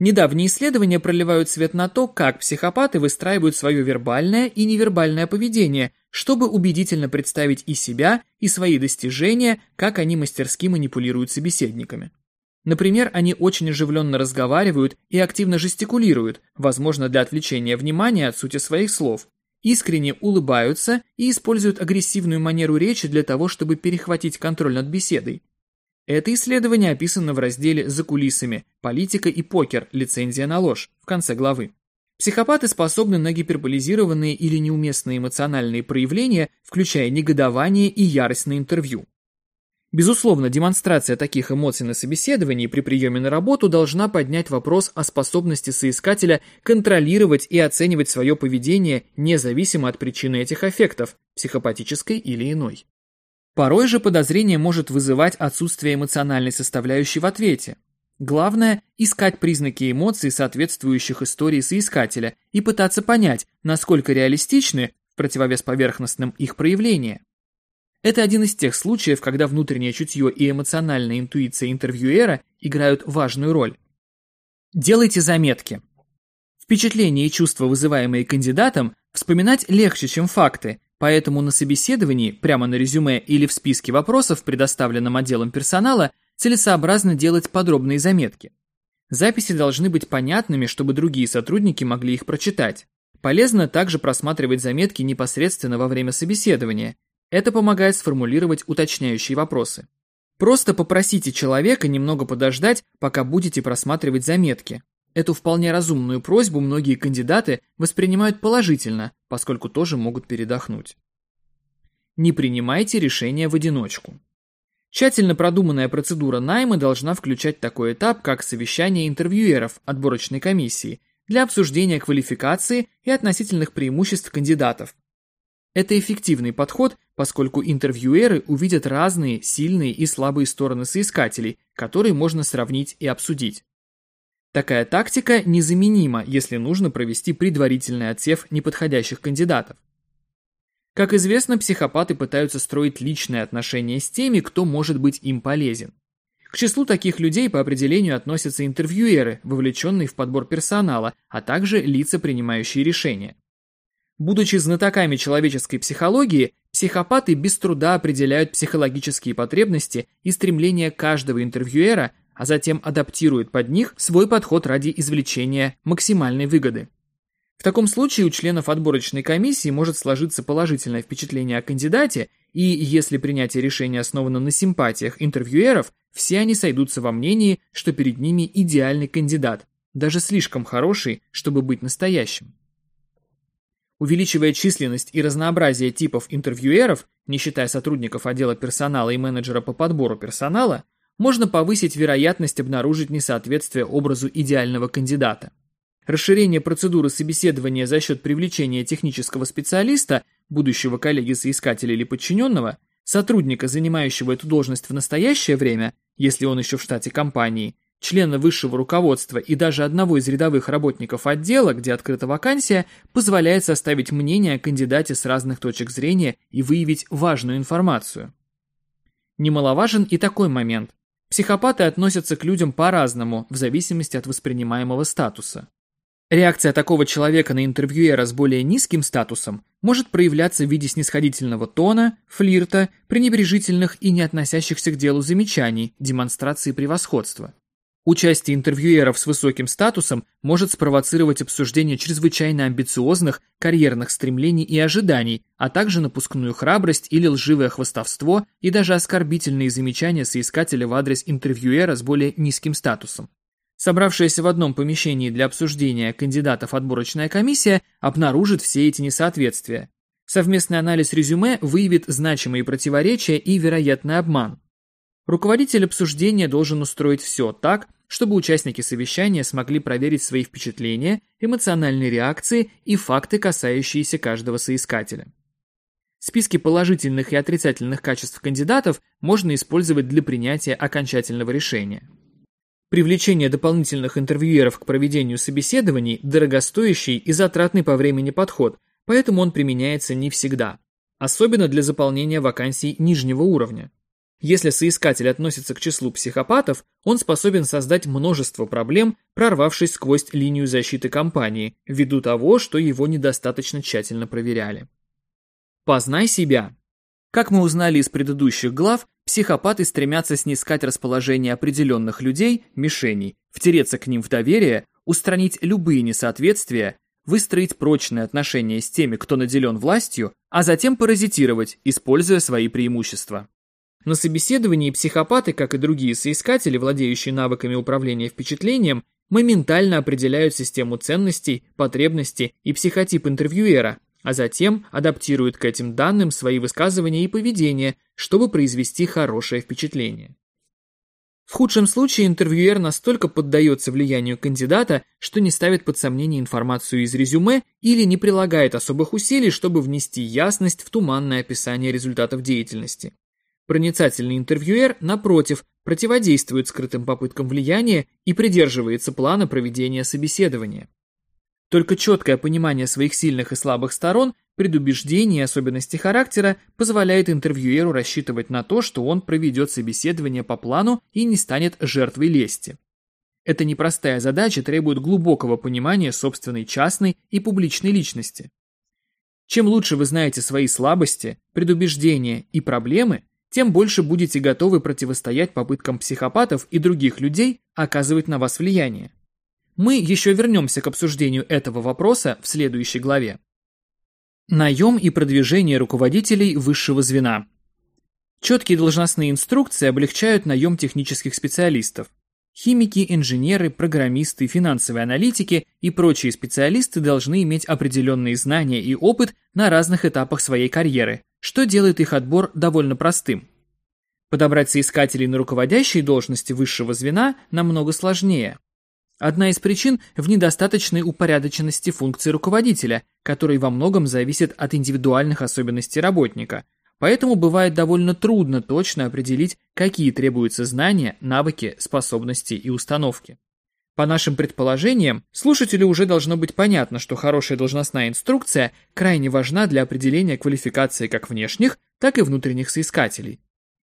Недавние исследования проливают свет на то, как психопаты выстраивают свое вербальное и невербальное поведение, чтобы убедительно представить и себя, и свои достижения, как они мастерски манипулируют собеседниками. Например, они очень оживленно разговаривают и активно жестикулируют, возможно, для отвлечения внимания от сути своих слов, искренне улыбаются и используют агрессивную манеру речи для того, чтобы перехватить контроль над беседой. Это исследование описано в разделе «За кулисами. Политика и покер. Лицензия на ложь» в конце главы. Психопаты способны на гиперболизированные или неуместные эмоциональные проявления, включая негодование и ярость на интервью. Безусловно, демонстрация таких эмоций на собеседовании при приеме на работу должна поднять вопрос о способности соискателя контролировать и оценивать свое поведение независимо от причины этих аффектов, психопатической или иной. Порой же подозрение может вызывать отсутствие эмоциональной составляющей в ответе. Главное – искать признаки эмоций, соответствующих истории соискателя, и пытаться понять, насколько реалистичны, в противовес поверхностным, их проявления. Это один из тех случаев, когда внутреннее чутье и эмоциональная интуиция интервьюера играют важную роль. Делайте заметки. Впечатления и чувства, вызываемые кандидатом, вспоминать легче, чем факты, Поэтому на собеседовании, прямо на резюме или в списке вопросов, предоставленном отделом персонала, целесообразно делать подробные заметки. Записи должны быть понятными, чтобы другие сотрудники могли их прочитать. Полезно также просматривать заметки непосредственно во время собеседования. Это помогает сформулировать уточняющие вопросы. Просто попросите человека немного подождать, пока будете просматривать заметки. Эту вполне разумную просьбу многие кандидаты воспринимают положительно, поскольку тоже могут передохнуть. Не принимайте решения в одиночку. Тщательно продуманная процедура найма должна включать такой этап, как совещание интервьюеров отборочной комиссии для обсуждения квалификации и относительных преимуществ кандидатов. Это эффективный подход, поскольку интервьюеры увидят разные сильные и слабые стороны соискателей, которые можно сравнить и обсудить. Такая тактика незаменима, если нужно провести предварительный отсев неподходящих кандидатов. Как известно, психопаты пытаются строить личные отношения с теми, кто может быть им полезен. К числу таких людей по определению относятся интервьюеры, вовлеченные в подбор персонала, а также лица, принимающие решения. Будучи знатоками человеческой психологии, психопаты без труда определяют психологические потребности и стремления каждого интервьюера а затем адаптирует под них свой подход ради извлечения максимальной выгоды. В таком случае у членов отборочной комиссии может сложиться положительное впечатление о кандидате, и если принятие решения основано на симпатиях интервьюеров, все они сойдутся во мнении, что перед ними идеальный кандидат, даже слишком хороший, чтобы быть настоящим. Увеличивая численность и разнообразие типов интервьюеров, не считая сотрудников отдела персонала и менеджера по подбору персонала, можно повысить вероятность обнаружить несоответствие образу идеального кандидата. Расширение процедуры собеседования за счет привлечения технического специалиста, будущего коллеги-соискателя или подчиненного, сотрудника, занимающего эту должность в настоящее время, если он еще в штате компании, члена высшего руководства и даже одного из рядовых работников отдела, где открыта вакансия, позволяет составить мнение о кандидате с разных точек зрения и выявить важную информацию. Немаловажен и такой момент. Психопаты относятся к людям по-разному, в зависимости от воспринимаемого статуса. Реакция такого человека на интервьюера с более низким статусом может проявляться в виде снисходительного тона, флирта, пренебрежительных и не относящихся к делу замечаний, демонстрации превосходства. Участие интервьюеров с высоким статусом может спровоцировать обсуждение чрезвычайно амбициозных карьерных стремлений и ожиданий, а также напускную храбрость или лживое хвастовство и даже оскорбительные замечания соискателя в адрес интервьюера с более низким статусом. Собравшаяся в одном помещении для обсуждения кандидатов отборочная комиссия обнаружит все эти несоответствия. Совместный анализ резюме выявит значимые противоречия и вероятный обман. Руководитель обсуждения должен устроить все так, чтобы участники совещания смогли проверить свои впечатления, эмоциональные реакции и факты, касающиеся каждого соискателя. Списки положительных и отрицательных качеств кандидатов можно использовать для принятия окончательного решения. Привлечение дополнительных интервьюеров к проведению собеседований – дорогостоящий и затратный по времени подход, поэтому он применяется не всегда, особенно для заполнения вакансий нижнего уровня. Если соискатель относится к числу психопатов, он способен создать множество проблем, прорвавшись сквозь линию защиты компании, ввиду того, что его недостаточно тщательно проверяли. Познай себя. Как мы узнали из предыдущих глав, психопаты стремятся снискать расположение определенных людей, мишеней, втереться к ним в доверие, устранить любые несоответствия, выстроить прочные отношения с теми, кто наделен властью, а затем паразитировать, используя свои преимущества. На собеседовании психопаты, как и другие соискатели, владеющие навыками управления впечатлением, моментально определяют систему ценностей, потребностей и психотип интервьюера, а затем адаптируют к этим данным свои высказывания и поведение, чтобы произвести хорошее впечатление. В худшем случае интервьюер настолько поддается влиянию кандидата, что не ставит под сомнение информацию из резюме или не прилагает особых усилий, чтобы внести ясность в туманное описание результатов деятельности. Проницательный интервьюер, напротив, противодействует скрытым попыткам влияния и придерживается плана проведения собеседования. Только четкое понимание своих сильных и слабых сторон, предубеждений и особенностей характера позволяет интервьюеру рассчитывать на то, что он проведет собеседование по плану и не станет жертвой лести. Эта непростая задача требует глубокого понимания собственной частной и публичной личности. Чем лучше вы знаете свои слабости, предубеждения и проблемы, тем больше будете готовы противостоять попыткам психопатов и других людей оказывать на вас влияние. Мы еще вернемся к обсуждению этого вопроса в следующей главе. Наем и продвижение руководителей высшего звена. Четкие должностные инструкции облегчают наем технических специалистов. Химики, инженеры, программисты, финансовые аналитики и прочие специалисты должны иметь определенные знания и опыт на разных этапах своей карьеры, что делает их отбор довольно простым. Подобрать соискателей на руководящие должности высшего звена намного сложнее. Одна из причин в недостаточной упорядоченности функций руководителя, который во многом зависит от индивидуальных особенностей работника. Поэтому бывает довольно трудно точно определить, какие требуются знания, навыки, способности и установки. По нашим предположениям, слушателю уже должно быть понятно, что хорошая должностная инструкция крайне важна для определения квалификации как внешних, так и внутренних соискателей.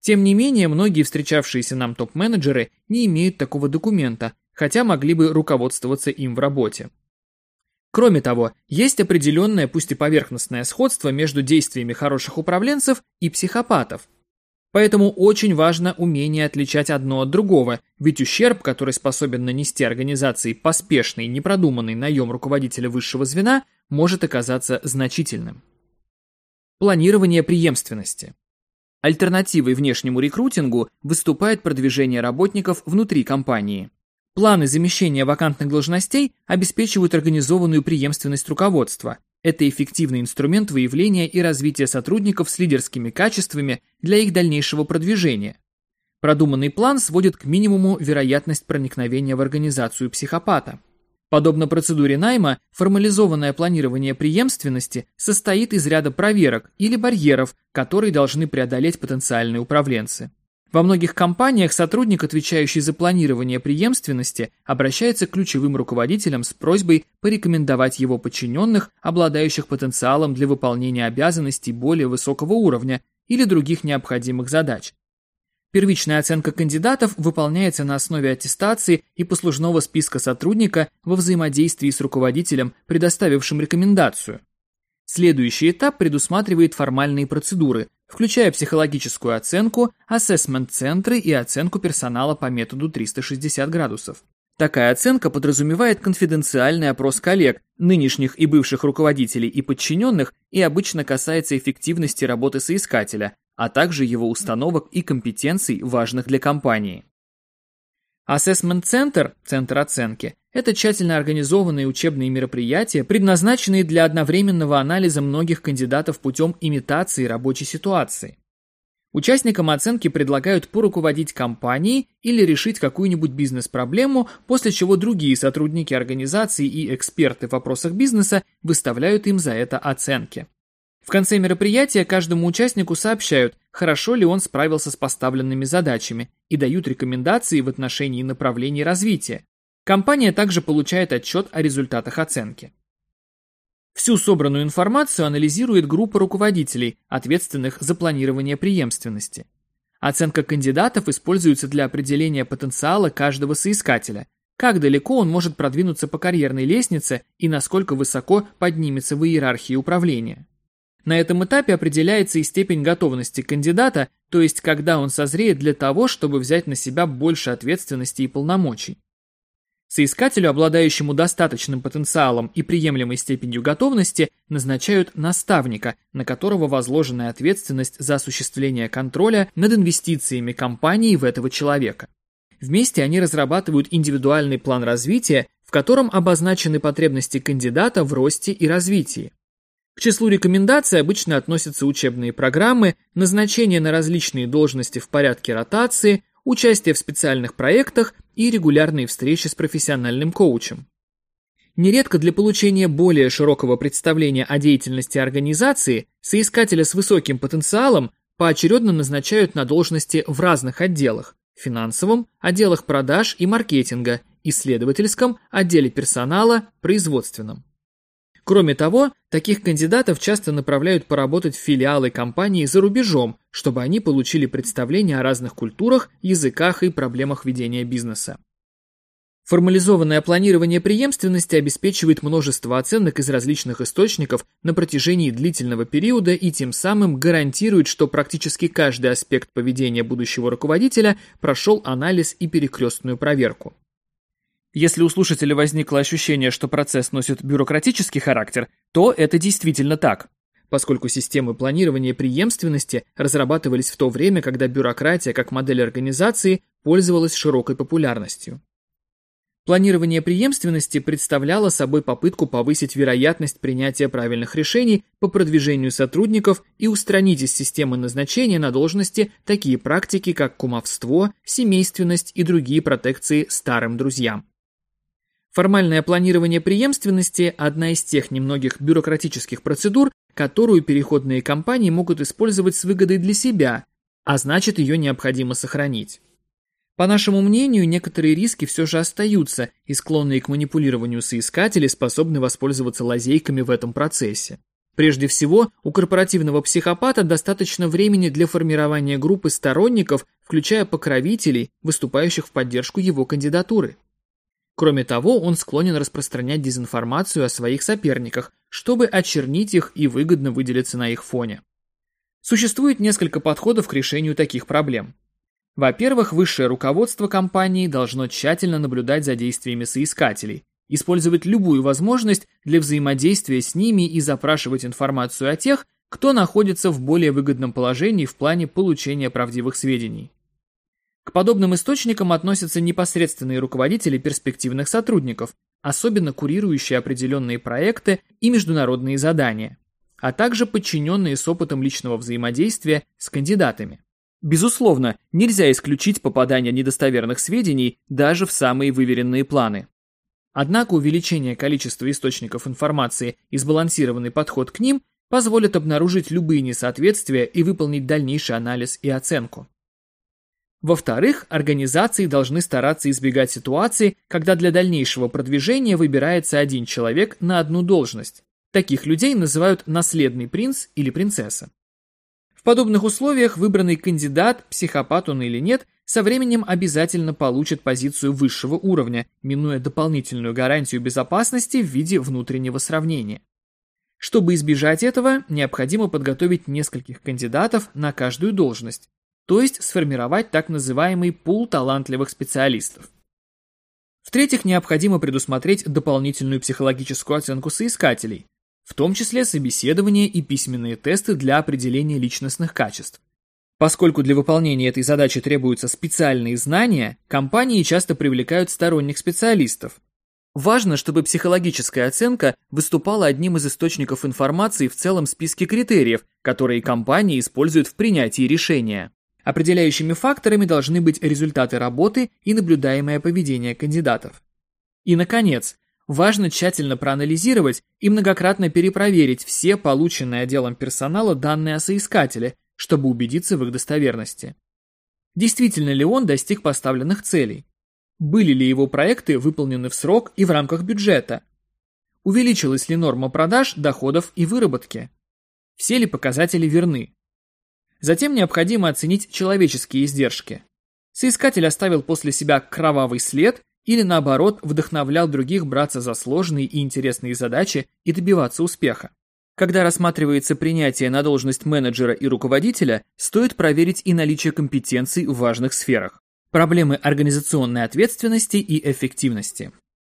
Тем не менее, многие встречавшиеся нам топ-менеджеры не имеют такого документа, хотя могли бы руководствоваться им в работе. Кроме того, есть определенное, пусть и поверхностное сходство между действиями хороших управленцев и психопатов. Поэтому очень важно умение отличать одно от другого, ведь ущерб, который способен нанести организации поспешный, непродуманный наем руководителя высшего звена, может оказаться значительным. Планирование преемственности. Альтернативой внешнему рекрутингу выступает продвижение работников внутри компании. Планы замещения вакантных должностей обеспечивают организованную преемственность руководства. Это эффективный инструмент выявления и развития сотрудников с лидерскими качествами для их дальнейшего продвижения. Продуманный план сводит к минимуму вероятность проникновения в организацию психопата. Подобно процедуре найма, формализованное планирование преемственности состоит из ряда проверок или барьеров, которые должны преодолеть потенциальные управленцы. Во многих компаниях сотрудник, отвечающий за планирование преемственности, обращается к ключевым руководителям с просьбой порекомендовать его подчиненных, обладающих потенциалом для выполнения обязанностей более высокого уровня или других необходимых задач. Первичная оценка кандидатов выполняется на основе аттестации и послужного списка сотрудника во взаимодействии с руководителем, предоставившим рекомендацию. Следующий этап предусматривает формальные процедуры, включая психологическую оценку, ассессмент-центры и оценку персонала по методу 360 градусов. Такая оценка подразумевает конфиденциальный опрос коллег, нынешних и бывших руководителей и подчиненных и обычно касается эффективности работы соискателя, а также его установок и компетенций, важных для компании. Center, центр оценки, это тщательно организованные учебные мероприятия, предназначенные для одновременного анализа многих кандидатов путем имитации рабочей ситуации. Участникам оценки предлагают поруководить компанией или решить какую-нибудь бизнес-проблему, после чего другие сотрудники организации и эксперты в вопросах бизнеса выставляют им за это оценки. В конце мероприятия каждому участнику сообщают, хорошо ли он справился с поставленными задачами и дают рекомендации в отношении направлений развития, Компания также получает отчет о результатах оценки. Всю собранную информацию анализирует группа руководителей, ответственных за планирование преемственности. Оценка кандидатов используется для определения потенциала каждого соискателя, как далеко он может продвинуться по карьерной лестнице и насколько высоко поднимется в иерархии управления. На этом этапе определяется и степень готовности кандидата, то есть когда он созреет для того, чтобы взять на себя больше ответственности и полномочий. Соискателю, обладающему достаточным потенциалом и приемлемой степенью готовности, назначают наставника, на которого возложена ответственность за осуществление контроля над инвестициями компании в этого человека. Вместе они разрабатывают индивидуальный план развития, в котором обозначены потребности кандидата в росте и развитии. К числу рекомендаций обычно относятся учебные программы, назначение на различные должности в порядке ротации, участие в специальных проектах и регулярные встречи с профессиональным коучем. Нередко для получения более широкого представления о деятельности организации соискателя с высоким потенциалом поочередно назначают на должности в разных отделах – финансовом, отделах продаж и маркетинга, исследовательском, отделе персонала, производственном. Кроме того, таких кандидатов часто направляют поработать в филиалы компании за рубежом, чтобы они получили представление о разных культурах, языках и проблемах ведения бизнеса. Формализованное планирование преемственности обеспечивает множество оценок из различных источников на протяжении длительного периода и тем самым гарантирует, что практически каждый аспект поведения будущего руководителя прошел анализ и перекрестную проверку. Если у слушателя возникло ощущение, что процесс носит бюрократический характер, то это действительно так, поскольку системы планирования преемственности разрабатывались в то время, когда бюрократия как модель организации пользовалась широкой популярностью. Планирование преемственности представляло собой попытку повысить вероятность принятия правильных решений по продвижению сотрудников и устранить из системы назначения на должности такие практики, как кумовство, семейственность и другие протекции старым друзьям. Формальное планирование преемственности – одна из тех немногих бюрократических процедур, которую переходные компании могут использовать с выгодой для себя, а значит ее необходимо сохранить. По нашему мнению, некоторые риски все же остаются, и склонные к манипулированию соискатели способны воспользоваться лазейками в этом процессе. Прежде всего, у корпоративного психопата достаточно времени для формирования группы сторонников, включая покровителей, выступающих в поддержку его кандидатуры. Кроме того, он склонен распространять дезинформацию о своих соперниках, чтобы очернить их и выгодно выделиться на их фоне. Существует несколько подходов к решению таких проблем. Во-первых, высшее руководство компании должно тщательно наблюдать за действиями соискателей, использовать любую возможность для взаимодействия с ними и запрашивать информацию о тех, кто находится в более выгодном положении в плане получения правдивых сведений. К подобным источникам относятся непосредственные руководители перспективных сотрудников, особенно курирующие определенные проекты и международные задания, а также подчиненные с опытом личного взаимодействия с кандидатами. Безусловно, нельзя исключить попадание недостоверных сведений даже в самые выверенные планы. Однако увеличение количества источников информации и сбалансированный подход к ним позволят обнаружить любые несоответствия и выполнить дальнейший анализ и оценку. Во-вторых, организации должны стараться избегать ситуации, когда для дальнейшего продвижения выбирается один человек на одну должность. Таких людей называют наследный принц или принцесса. В подобных условиях выбранный кандидат, психопат он или нет, со временем обязательно получит позицию высшего уровня, минуя дополнительную гарантию безопасности в виде внутреннего сравнения. Чтобы избежать этого, необходимо подготовить нескольких кандидатов на каждую должность, то есть сформировать так называемый пул талантливых специалистов. В-третьих, необходимо предусмотреть дополнительную психологическую оценку соискателей, в том числе собеседование и письменные тесты для определения личностных качеств. Поскольку для выполнения этой задачи требуются специальные знания, компании часто привлекают сторонних специалистов, Важно, чтобы психологическая оценка выступала одним из источников информации в целом списке критериев, которые компании используют в принятии решения. Определяющими факторами должны быть результаты работы и наблюдаемое поведение кандидатов. И, наконец, важно тщательно проанализировать и многократно перепроверить все полученные отделом персонала данные о соискателе, чтобы убедиться в их достоверности. Действительно ли он достиг поставленных целей? Были ли его проекты выполнены в срок и в рамках бюджета? Увеличилась ли норма продаж, доходов и выработки? Все ли показатели верны? Затем необходимо оценить человеческие издержки. Соискатель оставил после себя кровавый след или наоборот вдохновлял других браться за сложные и интересные задачи и добиваться успеха. Когда рассматривается принятие на должность менеджера и руководителя, стоит проверить и наличие компетенций в важных сферах проблемы организационной ответственности и эффективности.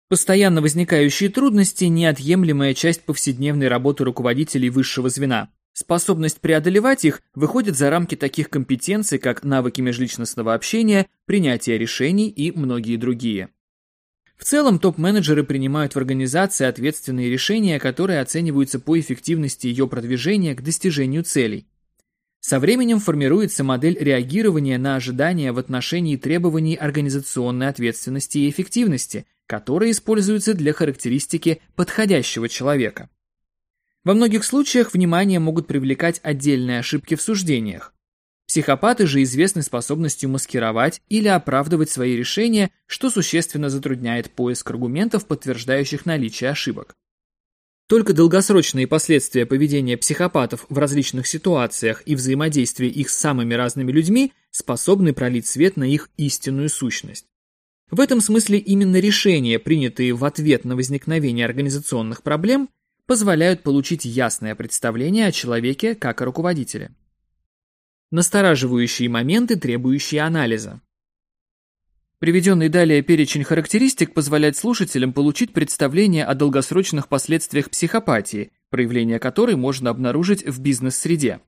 Постоянно возникающие трудности – неотъемлемая часть повседневной работы руководителей высшего звена. Способность преодолевать их выходит за рамки таких компетенций, как навыки межличностного общения, принятие решений и многие другие. В целом, топ-менеджеры принимают в организации ответственные решения, которые оцениваются по эффективности ее продвижения к достижению целей. Со временем формируется модель реагирования на ожидания в отношении требований организационной ответственности и эффективности, которые используются для характеристики подходящего человека. Во многих случаях внимание могут привлекать отдельные ошибки в суждениях. Психопаты же известны способностью маскировать или оправдывать свои решения, что существенно затрудняет поиск аргументов, подтверждающих наличие ошибок. Только долгосрочные последствия поведения психопатов в различных ситуациях и взаимодействия их с самыми разными людьми способны пролить свет на их истинную сущность. В этом смысле именно решения, принятые в ответ на возникновение организационных проблем, позволяют получить ясное представление о человеке как о руководителе. Настораживающие моменты, требующие анализа. Приведенный далее перечень характеристик позволяет слушателям получить представление о долгосрочных последствиях психопатии, проявление которой можно обнаружить в бизнес-среде.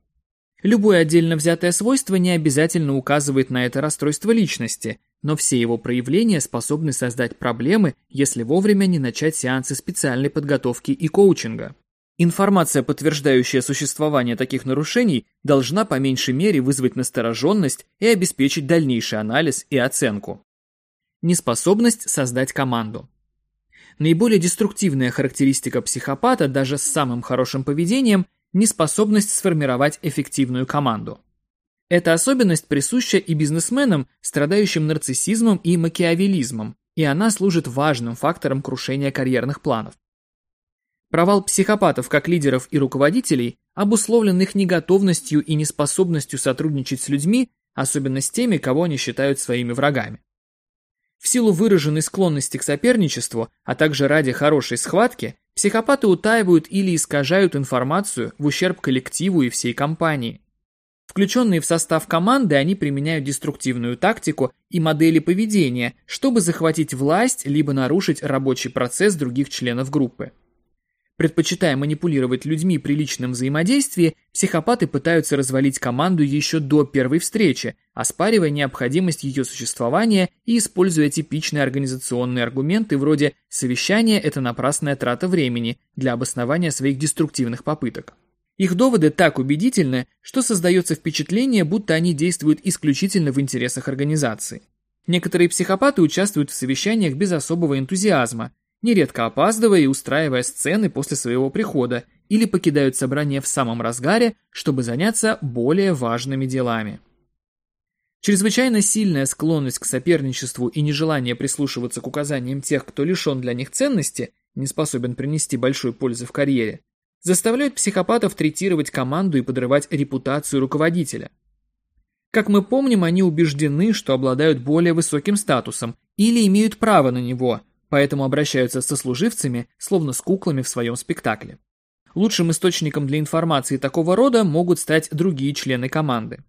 Любое отдельно взятое свойство не обязательно указывает на это расстройство личности, но все его проявления способны создать проблемы, если вовремя не начать сеансы специальной подготовки и коучинга. Информация, подтверждающая существование таких нарушений, должна по меньшей мере вызвать настороженность и обеспечить дальнейший анализ и оценку неспособность создать команду. Наиболее деструктивная характеристика психопата даже с самым хорошим поведением – неспособность сформировать эффективную команду. Эта особенность присуща и бизнесменам, страдающим нарциссизмом и макиавелизмом, и она служит важным фактором крушения карьерных планов. Провал психопатов как лидеров и руководителей обусловлен их неготовностью и неспособностью сотрудничать с людьми, особенно с теми, кого они считают своими врагами. В силу выраженной склонности к соперничеству, а также ради хорошей схватки, психопаты утаивают или искажают информацию в ущерб коллективу и всей компании. Включенные в состав команды, они применяют деструктивную тактику и модели поведения, чтобы захватить власть либо нарушить рабочий процесс других членов группы. Предпочитая манипулировать людьми при личном взаимодействии, психопаты пытаются развалить команду еще до первой встречи, оспаривая необходимость ее существования и используя типичные организационные аргументы вроде «совещание – это напрасная трата времени» для обоснования своих деструктивных попыток. Их доводы так убедительны, что создается впечатление, будто они действуют исключительно в интересах организации. Некоторые психопаты участвуют в совещаниях без особого энтузиазма, нередко опаздывая и устраивая сцены после своего прихода, или покидают собрание в самом разгаре, чтобы заняться более важными делами. Чрезвычайно сильная склонность к соперничеству и нежелание прислушиваться к указаниям тех, кто лишен для них ценности, не способен принести большой пользы в карьере, заставляют психопатов третировать команду и подрывать репутацию руководителя. Как мы помним, они убеждены, что обладают более высоким статусом или имеют право на него, поэтому обращаются со служивцами, словно с куклами в своем спектакле. Лучшим источником для информации такого рода могут стать другие члены команды.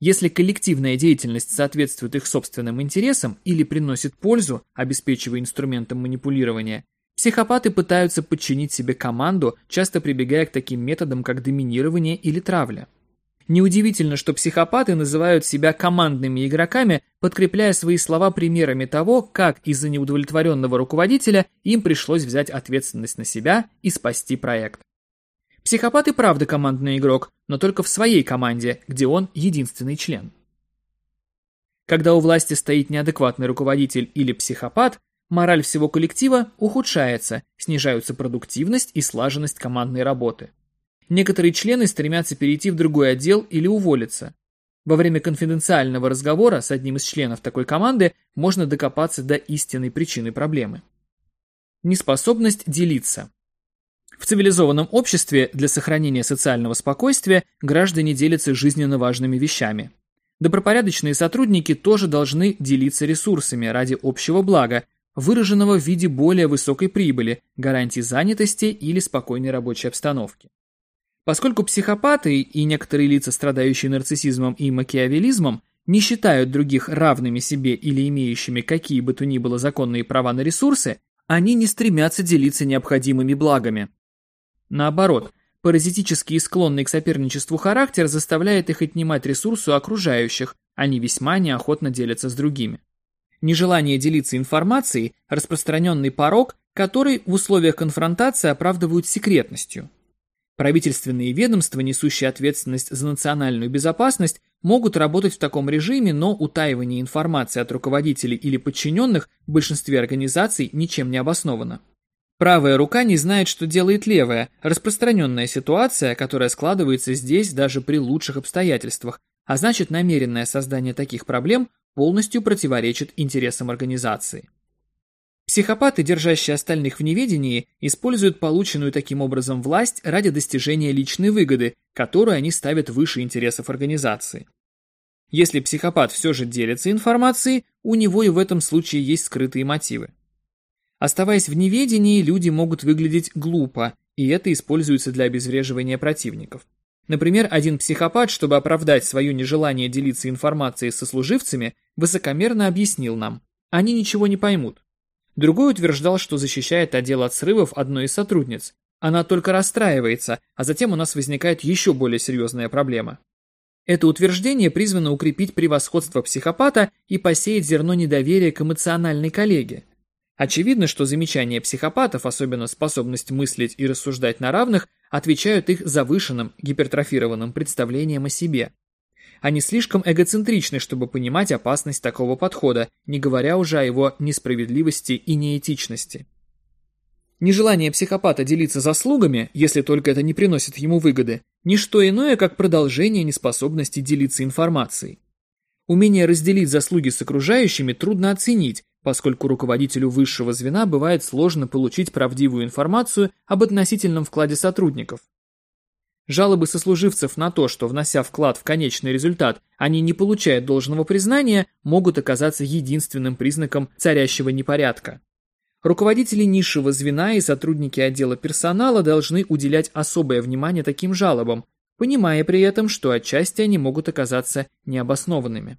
Если коллективная деятельность соответствует их собственным интересам или приносит пользу, обеспечивая инструментом манипулирования, психопаты пытаются подчинить себе команду, часто прибегая к таким методам, как доминирование или травля. Неудивительно, что психопаты называют себя командными игроками, подкрепляя свои слова примерами того, как из-за неудовлетворенного руководителя им пришлось взять ответственность на себя и спасти проект. Психопат и правда командный игрок, но только в своей команде, где он единственный член. Когда у власти стоит неадекватный руководитель или психопат, мораль всего коллектива ухудшается, снижаются продуктивность и слаженность командной работы. Некоторые члены стремятся перейти в другой отдел или уволиться. Во время конфиденциального разговора с одним из членов такой команды можно докопаться до истинной причины проблемы. Неспособность делиться. В цивилизованном обществе для сохранения социального спокойствия граждане делятся жизненно важными вещами. Добропорядочные сотрудники тоже должны делиться ресурсами ради общего блага, выраженного в виде более высокой прибыли, гарантии занятости или спокойной рабочей обстановки. Поскольку психопаты и некоторые лица, страдающие нарциссизмом и макиавелизмом, не считают других равными себе или имеющими какие бы то ни было законные права на ресурсы, они не стремятся делиться необходимыми благами. Наоборот, паразитический и склонный к соперничеству характер заставляет их отнимать ресурсы у окружающих, они весьма неохотно делятся с другими. Нежелание делиться информацией – распространенный порог, который в условиях конфронтации оправдывают секретностью. Правительственные ведомства, несущие ответственность за национальную безопасность, могут работать в таком режиме, но утаивание информации от руководителей или подчиненных в большинстве организаций ничем не обосновано. Правая рука не знает, что делает левая, распространенная ситуация, которая складывается здесь даже при лучших обстоятельствах, а значит намеренное создание таких проблем полностью противоречит интересам организации. Психопаты, держащие остальных в неведении, используют полученную таким образом власть ради достижения личной выгоды, которую они ставят выше интересов организации. Если психопат все же делится информацией, у него и в этом случае есть скрытые мотивы. Оставаясь в неведении, люди могут выглядеть глупо, и это используется для обезвреживания противников. Например, один психопат, чтобы оправдать свое нежелание делиться информацией со служивцами, высокомерно объяснил нам, они ничего не поймут. Другой утверждал, что защищает отдел от срывов одной из сотрудниц. Она только расстраивается, а затем у нас возникает еще более серьезная проблема. Это утверждение призвано укрепить превосходство психопата и посеять зерно недоверия к эмоциональной коллеге. Очевидно, что замечания психопатов, особенно способность мыслить и рассуждать на равных, отвечают их завышенным, гипертрофированным представлениям о себе. Они слишком эгоцентричны, чтобы понимать опасность такого подхода, не говоря уже о его несправедливости и неэтичности. Нежелание психопата делиться заслугами, если только это не приносит ему выгоды, не что иное, как продолжение неспособности делиться информацией. Умение разделить заслуги с окружающими трудно оценить, поскольку руководителю высшего звена бывает сложно получить правдивую информацию об относительном вкладе сотрудников. Жалобы сослуживцев на то, что, внося вклад в конечный результат, они не получают должного признания, могут оказаться единственным признаком царящего непорядка. Руководители низшего звена и сотрудники отдела персонала должны уделять особое внимание таким жалобам, понимая при этом, что отчасти они могут оказаться необоснованными.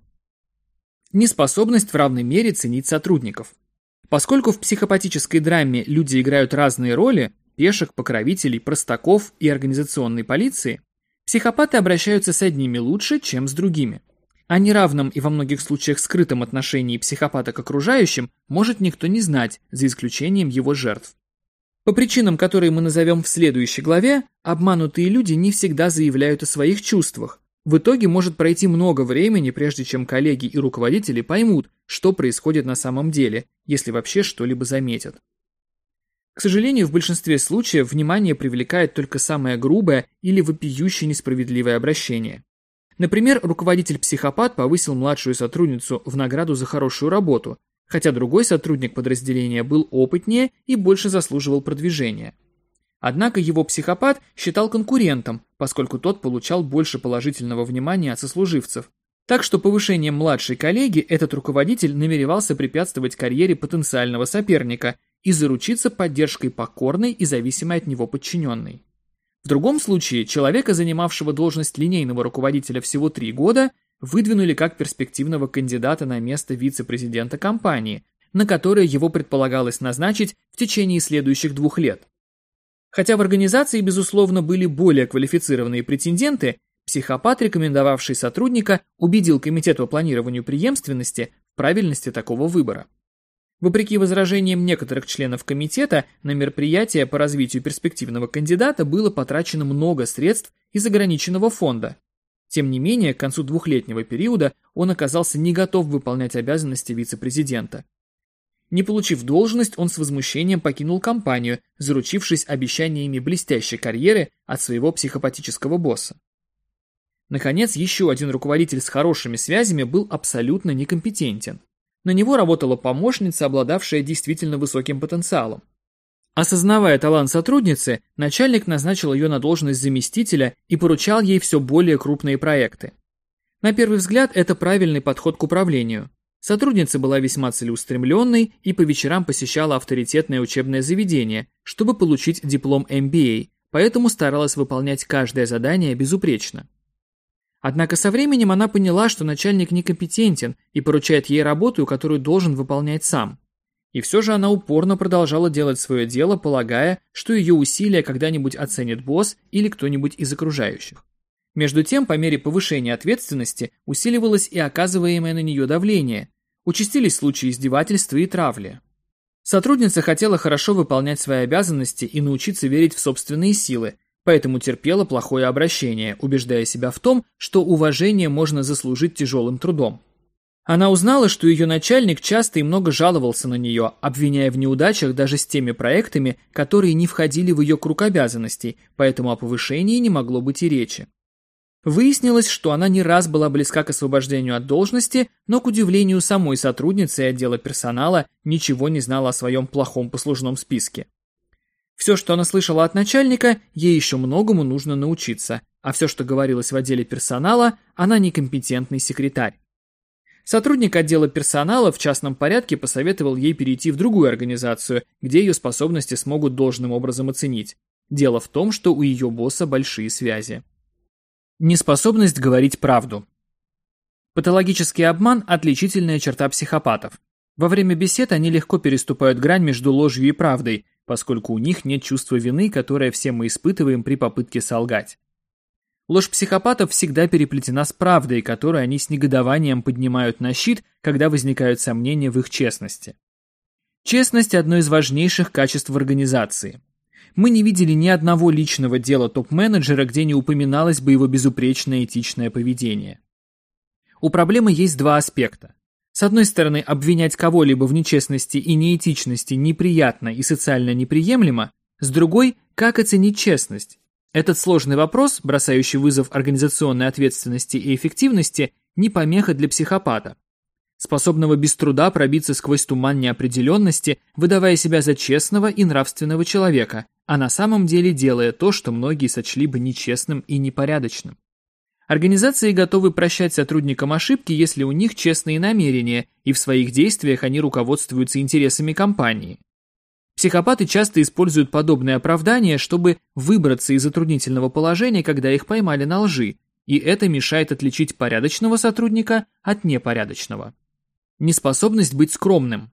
Неспособность в равной мере ценить сотрудников. Поскольку в психопатической драме люди играют разные роли – пешек, покровителей, простаков и организационной полиции – психопаты обращаются с одними лучше, чем с другими. О неравном и во многих случаях скрытом отношении психопата к окружающим может никто не знать, за исключением его жертв. По причинам, которые мы назовем в следующей главе, обманутые люди не всегда заявляют о своих чувствах. В итоге может пройти много времени, прежде чем коллеги и руководители поймут, что происходит на самом деле, если вообще что-либо заметят. К сожалению, в большинстве случаев внимание привлекает только самое грубое или вопиюще несправедливое обращение. Например, руководитель-психопат повысил младшую сотрудницу в награду за хорошую работу, хотя другой сотрудник подразделения был опытнее и больше заслуживал продвижения. Однако его психопат считал конкурентом, поскольку тот получал больше положительного внимания от сослуживцев. Так что повышением младшей коллеги этот руководитель намеревался препятствовать карьере потенциального соперника и заручиться поддержкой покорной и зависимой от него подчиненной. В другом случае, человека, занимавшего должность линейного руководителя всего три года, выдвинули как перспективного кандидата на место вице-президента компании, на которое его предполагалось назначить в течение следующих двух лет. Хотя в организации, безусловно, были более квалифицированные претенденты, психопат, рекомендовавший сотрудника, убедил Комитет по планированию преемственности в правильности такого выбора. Вопреки возражениям некоторых членов комитета, на мероприятие по развитию перспективного кандидата было потрачено много средств из ограниченного фонда, тем не менее, к концу двухлетнего периода он оказался не готов выполнять обязанности вице-президента. Не получив должность, он с возмущением покинул компанию, заручившись обещаниями блестящей карьеры от своего психопатического босса. Наконец, еще один руководитель с хорошими связями был абсолютно некомпетентен. На него работала помощница, обладавшая действительно высоким потенциалом. Осознавая талант сотрудницы, начальник назначил ее на должность заместителя и поручал ей все более крупные проекты. На первый взгляд, это правильный подход к управлению. Сотрудница была весьма целеустремленной и по вечерам посещала авторитетное учебное заведение, чтобы получить диплом MBA, поэтому старалась выполнять каждое задание безупречно. Однако со временем она поняла, что начальник некомпетентен и поручает ей работу, которую должен выполнять сам – и все же она упорно продолжала делать свое дело, полагая, что ее усилия когда-нибудь оценит босс или кто-нибудь из окружающих. Между тем, по мере повышения ответственности усиливалось и оказываемое на нее давление, участились случаи издевательства и травли. Сотрудница хотела хорошо выполнять свои обязанности и научиться верить в собственные силы, поэтому терпела плохое обращение, убеждая себя в том, что уважение можно заслужить тяжелым трудом. Она узнала, что ее начальник часто и много жаловался на нее, обвиняя в неудачах даже с теми проектами, которые не входили в ее круг обязанностей, поэтому о повышении не могло быть и речи. Выяснилось, что она не раз была близка к освобождению от должности, но, к удивлению самой сотрудницы отдела персонала, ничего не знала о своем плохом послужном списке. Все, что она слышала от начальника, ей еще многому нужно научиться, а все, что говорилось в отделе персонала, она некомпетентный секретарь. Сотрудник отдела персонала в частном порядке посоветовал ей перейти в другую организацию, где ее способности смогут должным образом оценить. Дело в том, что у ее босса большие связи. Неспособность говорить правду. Патологический обман – отличительная черта психопатов. Во время бесед они легко переступают грань между ложью и правдой, поскольку у них нет чувства вины, которое все мы испытываем при попытке солгать. Ложь психопатов всегда переплетена с правдой, которую они с негодованием поднимают на щит, когда возникают сомнения в их честности. Честность – одно из важнейших качеств в организации. Мы не видели ни одного личного дела топ-менеджера, где не упоминалось бы его безупречное этичное поведение. У проблемы есть два аспекта. С одной стороны, обвинять кого-либо в нечестности и неэтичности неприятно и социально неприемлемо, с другой – как оценить честность, этот сложный вопрос, бросающий вызов организационной ответственности и эффективности, не помеха для психопата, способного без труда пробиться сквозь туман неопределенности, выдавая себя за честного и нравственного человека, а на самом деле делая то, что многие сочли бы нечестным и непорядочным. Организации готовы прощать сотрудникам ошибки, если у них честные намерения, и в своих действиях они руководствуются интересами компании. Психопаты часто используют подобные оправдания, чтобы выбраться из затруднительного положения, когда их поймали на лжи, и это мешает отличить порядочного сотрудника от непорядочного. Неспособность быть скромным.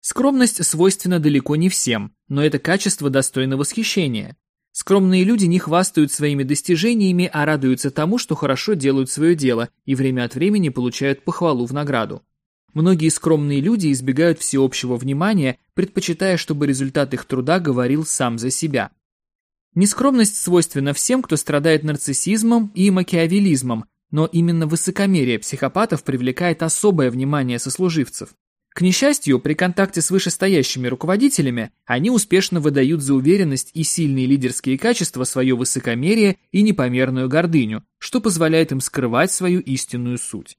Скромность свойственна далеко не всем, но это качество достойно восхищения. Скромные люди не хвастают своими достижениями, а радуются тому, что хорошо делают свое дело и время от времени получают похвалу в награду. Многие скромные люди избегают всеобщего внимания, предпочитая, чтобы результат их труда говорил сам за себя. Нескромность свойственна всем, кто страдает нарциссизмом и макиавелизмом, но именно высокомерие психопатов привлекает особое внимание сослуживцев. К несчастью, при контакте с вышестоящими руководителями они успешно выдают за уверенность и сильные лидерские качества свое высокомерие и непомерную гордыню, что позволяет им скрывать свою истинную суть.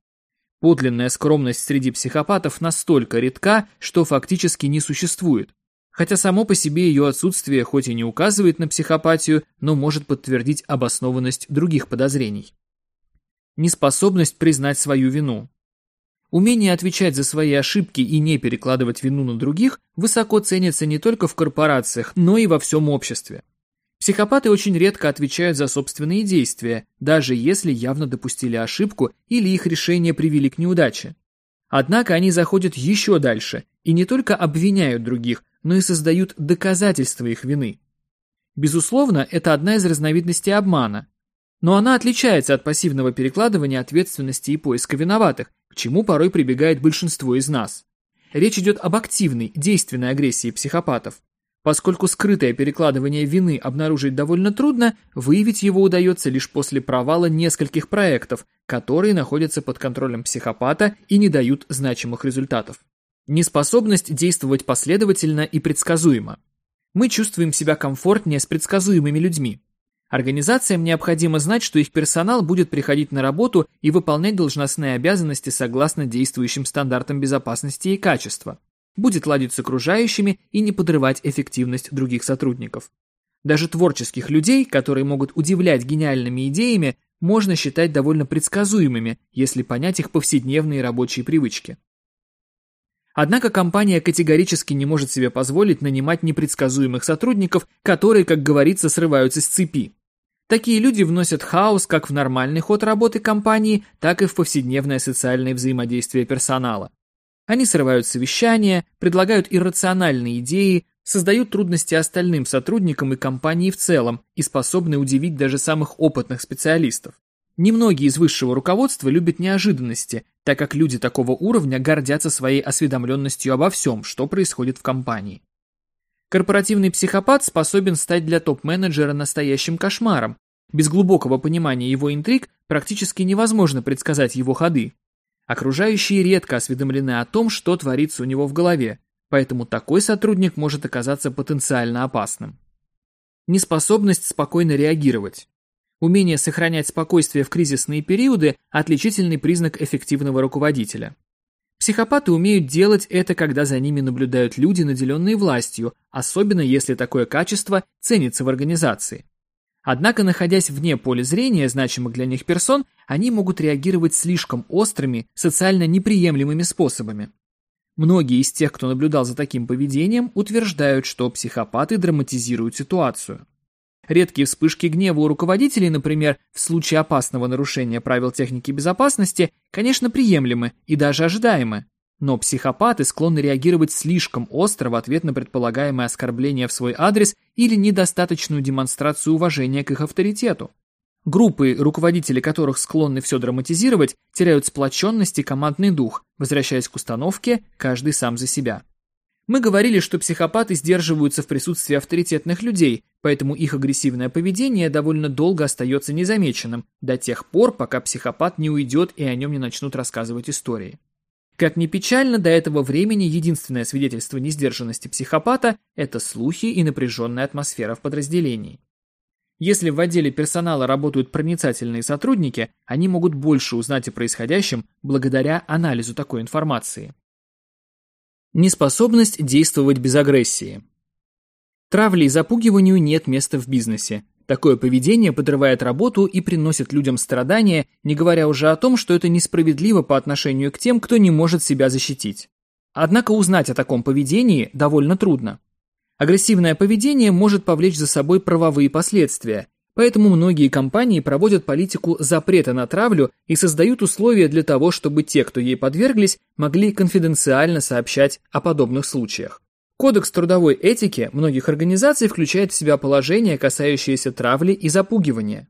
Подлинная скромность среди психопатов настолько редка, что фактически не существует. Хотя само по себе ее отсутствие хоть и не указывает на психопатию, но может подтвердить обоснованность других подозрений. Неспособность признать свою вину. Умение отвечать за свои ошибки и не перекладывать вину на других высоко ценится не только в корпорациях, но и во всем обществе. Психопаты очень редко отвечают за собственные действия, даже если явно допустили ошибку или их решения привели к неудаче. Однако они заходят еще дальше и не только обвиняют других, но и создают доказательства их вины. Безусловно, это одна из разновидностей обмана, но она отличается от пассивного перекладывания ответственности и поиска виноватых, к чему порой прибегает большинство из нас. Речь идет об активной, действенной агрессии психопатов. Поскольку скрытое перекладывание вины обнаружить довольно трудно, выявить его удается лишь после провала нескольких проектов, которые находятся под контролем психопата и не дают значимых результатов. Неспособность действовать последовательно и предсказуемо. Мы чувствуем себя комфортнее с предсказуемыми людьми. Организациям необходимо знать, что их персонал будет приходить на работу и выполнять должностные обязанности согласно действующим стандартам безопасности и качества будет ладить с окружающими и не подрывать эффективность других сотрудников. Даже творческих людей, которые могут удивлять гениальными идеями, можно считать довольно предсказуемыми, если понять их повседневные рабочие привычки. Однако компания категорически не может себе позволить нанимать непредсказуемых сотрудников, которые, как говорится, срываются с цепи. Такие люди вносят хаос как в нормальный ход работы компании, так и в повседневное социальное взаимодействие персонала. Они срывают совещания, предлагают иррациональные идеи, создают трудности остальным сотрудникам и компании в целом и способны удивить даже самых опытных специалистов. Немногие из высшего руководства любят неожиданности, так как люди такого уровня гордятся своей осведомленностью обо всем, что происходит в компании. Корпоративный психопат способен стать для топ-менеджера настоящим кошмаром. Без глубокого понимания его интриг практически невозможно предсказать его ходы. Окружающие редко осведомлены о том, что творится у него в голове, поэтому такой сотрудник может оказаться потенциально опасным. Неспособность спокойно реагировать. Умение сохранять спокойствие в кризисные периоды – отличительный признак эффективного руководителя. Психопаты умеют делать это, когда за ними наблюдают люди, наделенные властью, особенно если такое качество ценится в организации. Однако, находясь вне поля зрения значимых для них персон, они могут реагировать слишком острыми, социально неприемлемыми способами. Многие из тех, кто наблюдал за таким поведением, утверждают, что психопаты драматизируют ситуацию. Редкие вспышки гнева у руководителей, например, в случае опасного нарушения правил техники безопасности, конечно, приемлемы и даже ожидаемы, но психопаты склонны реагировать слишком остро в ответ на предполагаемое оскорбление в свой адрес или недостаточную демонстрацию уважения к их авторитету. Группы, руководители которых склонны все драматизировать, теряют сплоченность и командный дух, возвращаясь к установке «каждый сам за себя». Мы говорили, что психопаты сдерживаются в присутствии авторитетных людей, поэтому их агрессивное поведение довольно долго остается незамеченным, до тех пор, пока психопат не уйдет и о нем не начнут рассказывать истории. Как ни печально, до этого времени единственное свидетельство несдержанности психопата – это слухи и напряженная атмосфера в подразделении. Если в отделе персонала работают проницательные сотрудники, они могут больше узнать о происходящем благодаря анализу такой информации. Неспособность действовать без агрессии. Травле и запугиванию нет места в бизнесе. Такое поведение подрывает работу и приносит людям страдания, не говоря уже о том, что это несправедливо по отношению к тем, кто не может себя защитить. Однако узнать о таком поведении довольно трудно. Агрессивное поведение может повлечь за собой правовые последствия, поэтому многие компании проводят политику запрета на травлю и создают условия для того, чтобы те, кто ей подверглись, могли конфиденциально сообщать о подобных случаях. Кодекс трудовой этики многих организаций включает в себя положения, касающиеся травли и запугивания.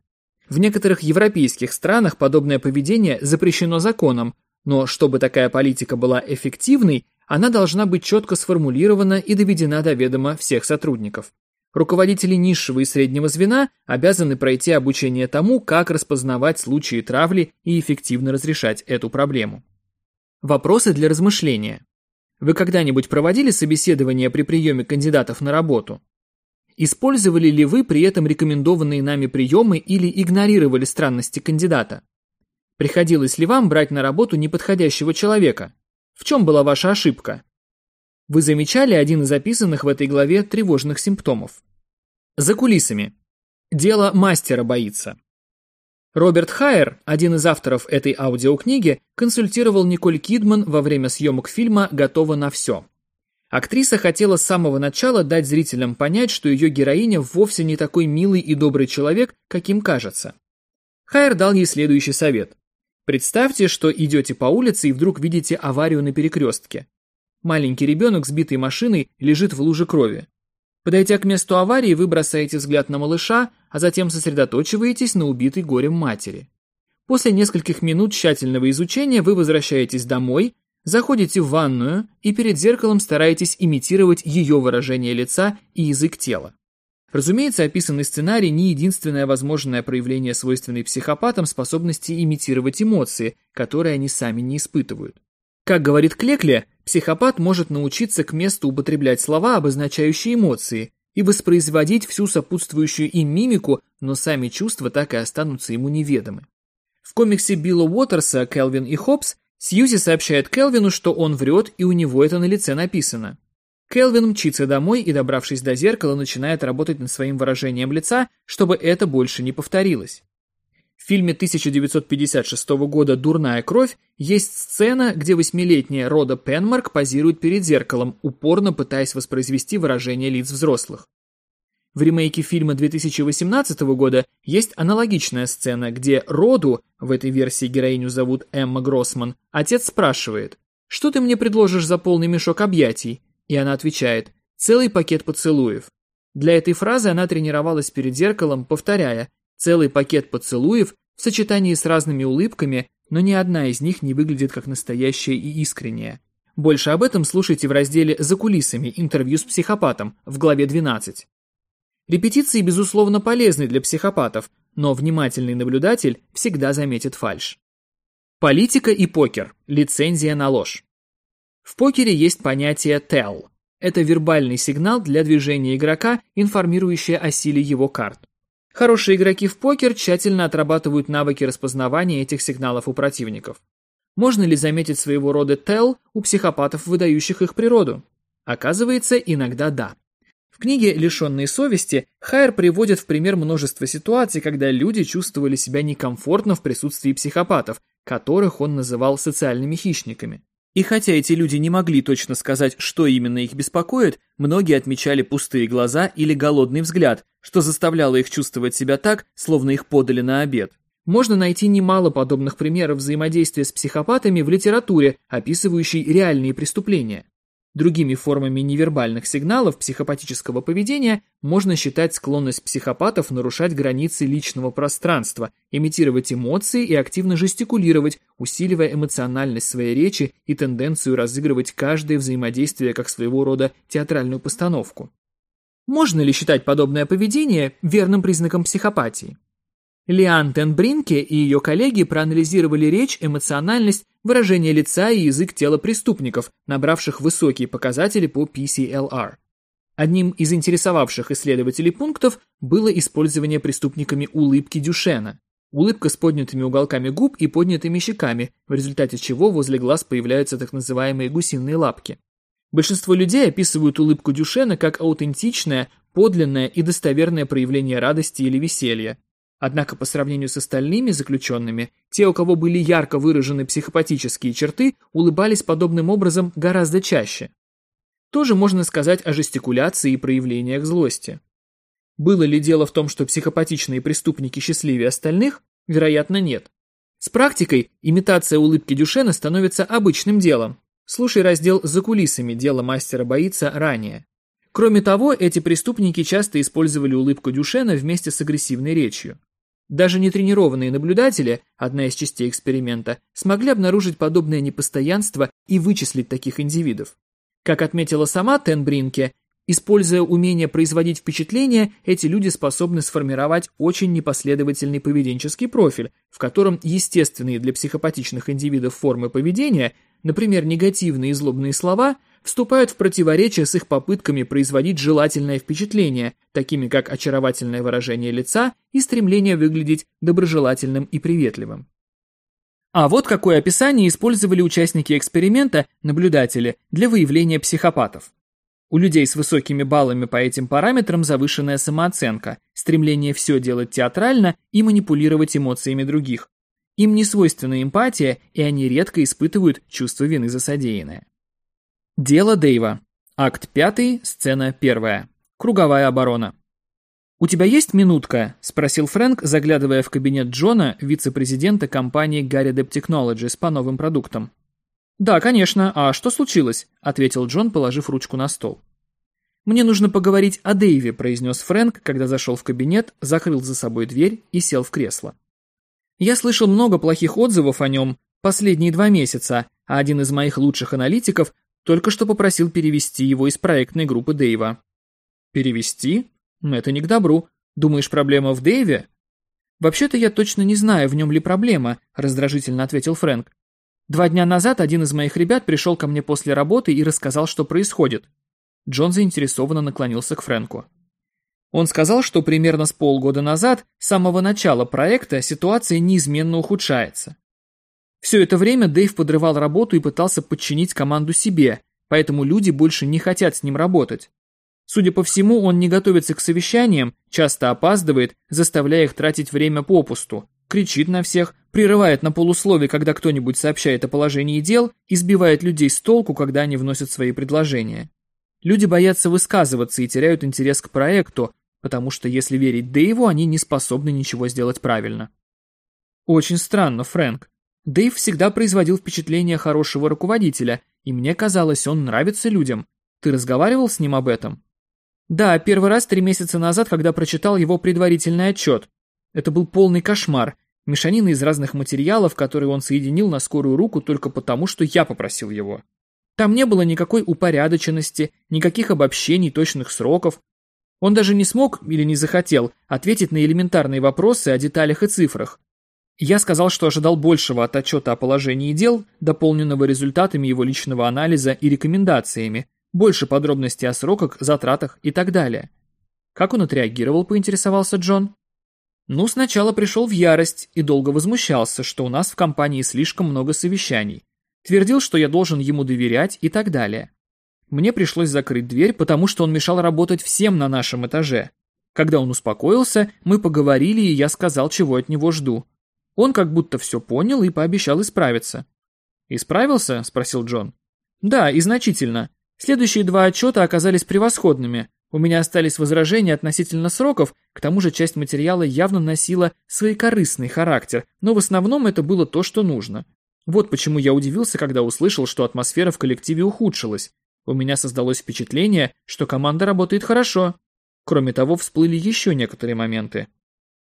В некоторых европейских странах подобное поведение запрещено законом, но чтобы такая политика была эффективной, она должна быть четко сформулирована и доведена до ведома всех сотрудников. Руководители низшего и среднего звена обязаны пройти обучение тому, как распознавать случаи травли и эффективно разрешать эту проблему. Вопросы для размышления. Вы когда-нибудь проводили собеседование при приеме кандидатов на работу? Использовали ли вы при этом рекомендованные нами приемы или игнорировали странности кандидата? Приходилось ли вам брать на работу неподходящего человека? В чем была ваша ошибка? Вы замечали один из описанных в этой главе тревожных симптомов? За кулисами. Дело мастера боится. Роберт Хайер, один из авторов этой аудиокниги, консультировал Николь Кидман во время съемок фильма «Готова на все». Актриса хотела с самого начала дать зрителям понять, что ее героиня вовсе не такой милый и добрый человек, каким кажется. Хайер дал ей следующий совет. Представьте, что идете по улице и вдруг видите аварию на перекрестке. Маленький ребенок, сбитый машиной, лежит в луже крови. Подойдя к месту аварии, вы бросаете взгляд на малыша, а затем сосредоточиваетесь на убитой горем матери. После нескольких минут тщательного изучения вы возвращаетесь домой, заходите в ванную и перед зеркалом стараетесь имитировать ее выражение лица и язык тела. Разумеется, описанный сценарий не единственное возможное проявление свойственной психопатам способности имитировать эмоции, которые они сами не испытывают. Как говорит Клекле, психопат может научиться к месту употреблять слова, обозначающие эмоции, и воспроизводить всю сопутствующую им мимику, но сами чувства так и останутся ему неведомы. В комиксе Билла Уотерса «Келвин и Хоббс» Сьюзи сообщает Келвину, что он врет, и у него это на лице написано. Келвин мчится домой и, добравшись до зеркала, начинает работать над своим выражением лица, чтобы это больше не повторилось. В фильме 1956 года «Дурная кровь» есть сцена, где восьмилетняя Рода Пенмарк позирует перед зеркалом, упорно пытаясь воспроизвести выражение лиц взрослых. В ремейке фильма 2018 года есть аналогичная сцена, где Роду, в этой версии героиню зовут Эмма Гроссман, отец спрашивает «Что ты мне предложишь за полный мешок объятий?» И она отвечает «Целый пакет поцелуев». Для этой фразы она тренировалась перед зеркалом, повторяя Целый пакет поцелуев в сочетании с разными улыбками, но ни одна из них не выглядит как настоящая и искренняя. Больше об этом слушайте в разделе «За кулисами. Интервью с психопатом» в главе 12. Репетиции, безусловно, полезны для психопатов, но внимательный наблюдатель всегда заметит фальшь. Политика и покер. Лицензия на ложь. В покере есть понятие tell. Это вербальный сигнал для движения игрока, информирующий о силе его карт. Хорошие игроки в покер тщательно отрабатывают навыки распознавания этих сигналов у противников. Можно ли заметить своего рода tell у психопатов, выдающих их природу? Оказывается, иногда да. В книге «Лишенные совести» Хайер приводит в пример множество ситуаций, когда люди чувствовали себя некомфортно в присутствии психопатов, которых он называл социальными хищниками. И хотя эти люди не могли точно сказать, что именно их беспокоит, многие отмечали пустые глаза или голодный взгляд, что заставляло их чувствовать себя так, словно их подали на обед. Можно найти немало подобных примеров взаимодействия с психопатами в литературе, описывающей реальные преступления. Другими формами невербальных сигналов психопатического поведения можно считать склонность психопатов нарушать границы личного пространства, имитировать эмоции и активно жестикулировать, усиливая эмоциональность своей речи и тенденцию разыгрывать каждое взаимодействие как своего рода театральную постановку. Можно ли считать подобное поведение верным признаком психопатии? Лиан Тенбринке и ее коллеги проанализировали речь, эмоциональность, выражение лица и язык тела преступников, набравших высокие показатели по PCLR. Одним из интересовавших исследователей пунктов было использование преступниками улыбки Дюшена. Улыбка с поднятыми уголками губ и поднятыми щеками, в результате чего возле глаз появляются так называемые гусиные лапки. Большинство людей описывают улыбку Дюшена как аутентичное, подлинное и достоверное проявление радости или веселья, Однако по сравнению с остальными заключенными, те, у кого были ярко выражены психопатические черты, улыбались подобным образом гораздо чаще. Тоже можно сказать о жестикуляции и проявлениях злости. Было ли дело в том, что психопатичные преступники счастливее остальных? Вероятно, нет. С практикой имитация улыбки Дюшена становится обычным делом. Слушай раздел «За кулисами. Дело мастера боится» ранее. Кроме того, эти преступники часто использовали улыбку Дюшена вместе с агрессивной речью. Даже нетренированные наблюдатели, одна из частей эксперимента, смогли обнаружить подобное непостоянство и вычислить таких индивидов. Как отметила сама Тен Бринке, Используя умение производить впечатление, эти люди способны сформировать очень непоследовательный поведенческий профиль, в котором естественные для психопатичных индивидов формы поведения, например, негативные и злобные слова, вступают в противоречие с их попытками производить желательное впечатление, такими как очаровательное выражение лица и стремление выглядеть доброжелательным и приветливым. А вот какое описание использовали участники эксперимента, наблюдатели, для выявления психопатов. У людей с высокими баллами по этим параметрам завышенная самооценка, стремление все делать театрально и манипулировать эмоциями других. Им не свойственна эмпатия, и они редко испытывают чувство вины за содеянное. Дело Дэйва. Акт 5, сцена 1. Круговая оборона. «У тебя есть минутка?» – спросил Фрэнк, заглядывая в кабинет Джона, вице-президента компании Gary Depp Technologies по новым продуктам. «Да, конечно. А что случилось?» – ответил Джон, положив ручку на стол. «Мне нужно поговорить о Дэйве», – произнес Фрэнк, когда зашел в кабинет, закрыл за собой дверь и сел в кресло. «Я слышал много плохих отзывов о нем последние два месяца, а один из моих лучших аналитиков только что попросил перевести его из проектной группы Дэйва». «Перевести? Это не к добру. Думаешь, проблема в Дэйве?» «Вообще-то я точно не знаю, в нем ли проблема», – раздражительно ответил Фрэнк. Два дня назад один из моих ребят пришел ко мне после работы и рассказал, что происходит. Джон заинтересованно наклонился к Фрэнку. Он сказал, что примерно с полгода назад, с самого начала проекта, ситуация неизменно ухудшается. Все это время Дэйв подрывал работу и пытался подчинить команду себе, поэтому люди больше не хотят с ним работать. Судя по всему, он не готовится к совещаниям, часто опаздывает, заставляя их тратить время попусту, кричит на всех, прерывает на полуслове, когда кто-нибудь сообщает о положении дел, избивает людей с толку, когда они вносят свои предложения. Люди боятся высказываться и теряют интерес к проекту, потому что, если верить Дэйву, они не способны ничего сделать правильно. Очень странно, Фрэнк. Дэйв всегда производил впечатление хорошего руководителя, и мне казалось, он нравится людям. Ты разговаривал с ним об этом? Да, первый раз три месяца назад, когда прочитал его предварительный отчет. Это был полный кошмар, Мешанина из разных материалов, которые он соединил на скорую руку только потому, что я попросил его. Там не было никакой упорядоченности, никаких обобщений точных сроков. Он даже не смог или не захотел ответить на элементарные вопросы о деталях и цифрах. Я сказал, что ожидал большего от отчета о положении дел, дополненного результатами его личного анализа и рекомендациями, больше подробностей о сроках, затратах и так далее. Как он отреагировал, поинтересовался Джон. Ну, сначала пришел в ярость и долго возмущался, что у нас в компании слишком много совещаний. Твердил, что я должен ему доверять и так далее. Мне пришлось закрыть дверь, потому что он мешал работать всем на нашем этаже. Когда он успокоился, мы поговорили, и я сказал, чего от него жду. Он как будто все понял и пообещал исправиться. «Исправился?» – спросил Джон. «Да, и значительно. Следующие два отчета оказались превосходными. У меня остались возражения относительно сроков, к тому же часть материала явно носила своекорыстный характер, но в основном это было то, что нужно. Вот почему я удивился, когда услышал, что атмосфера в коллективе ухудшилась. У меня создалось впечатление, что команда работает хорошо. Кроме того, всплыли еще некоторые моменты.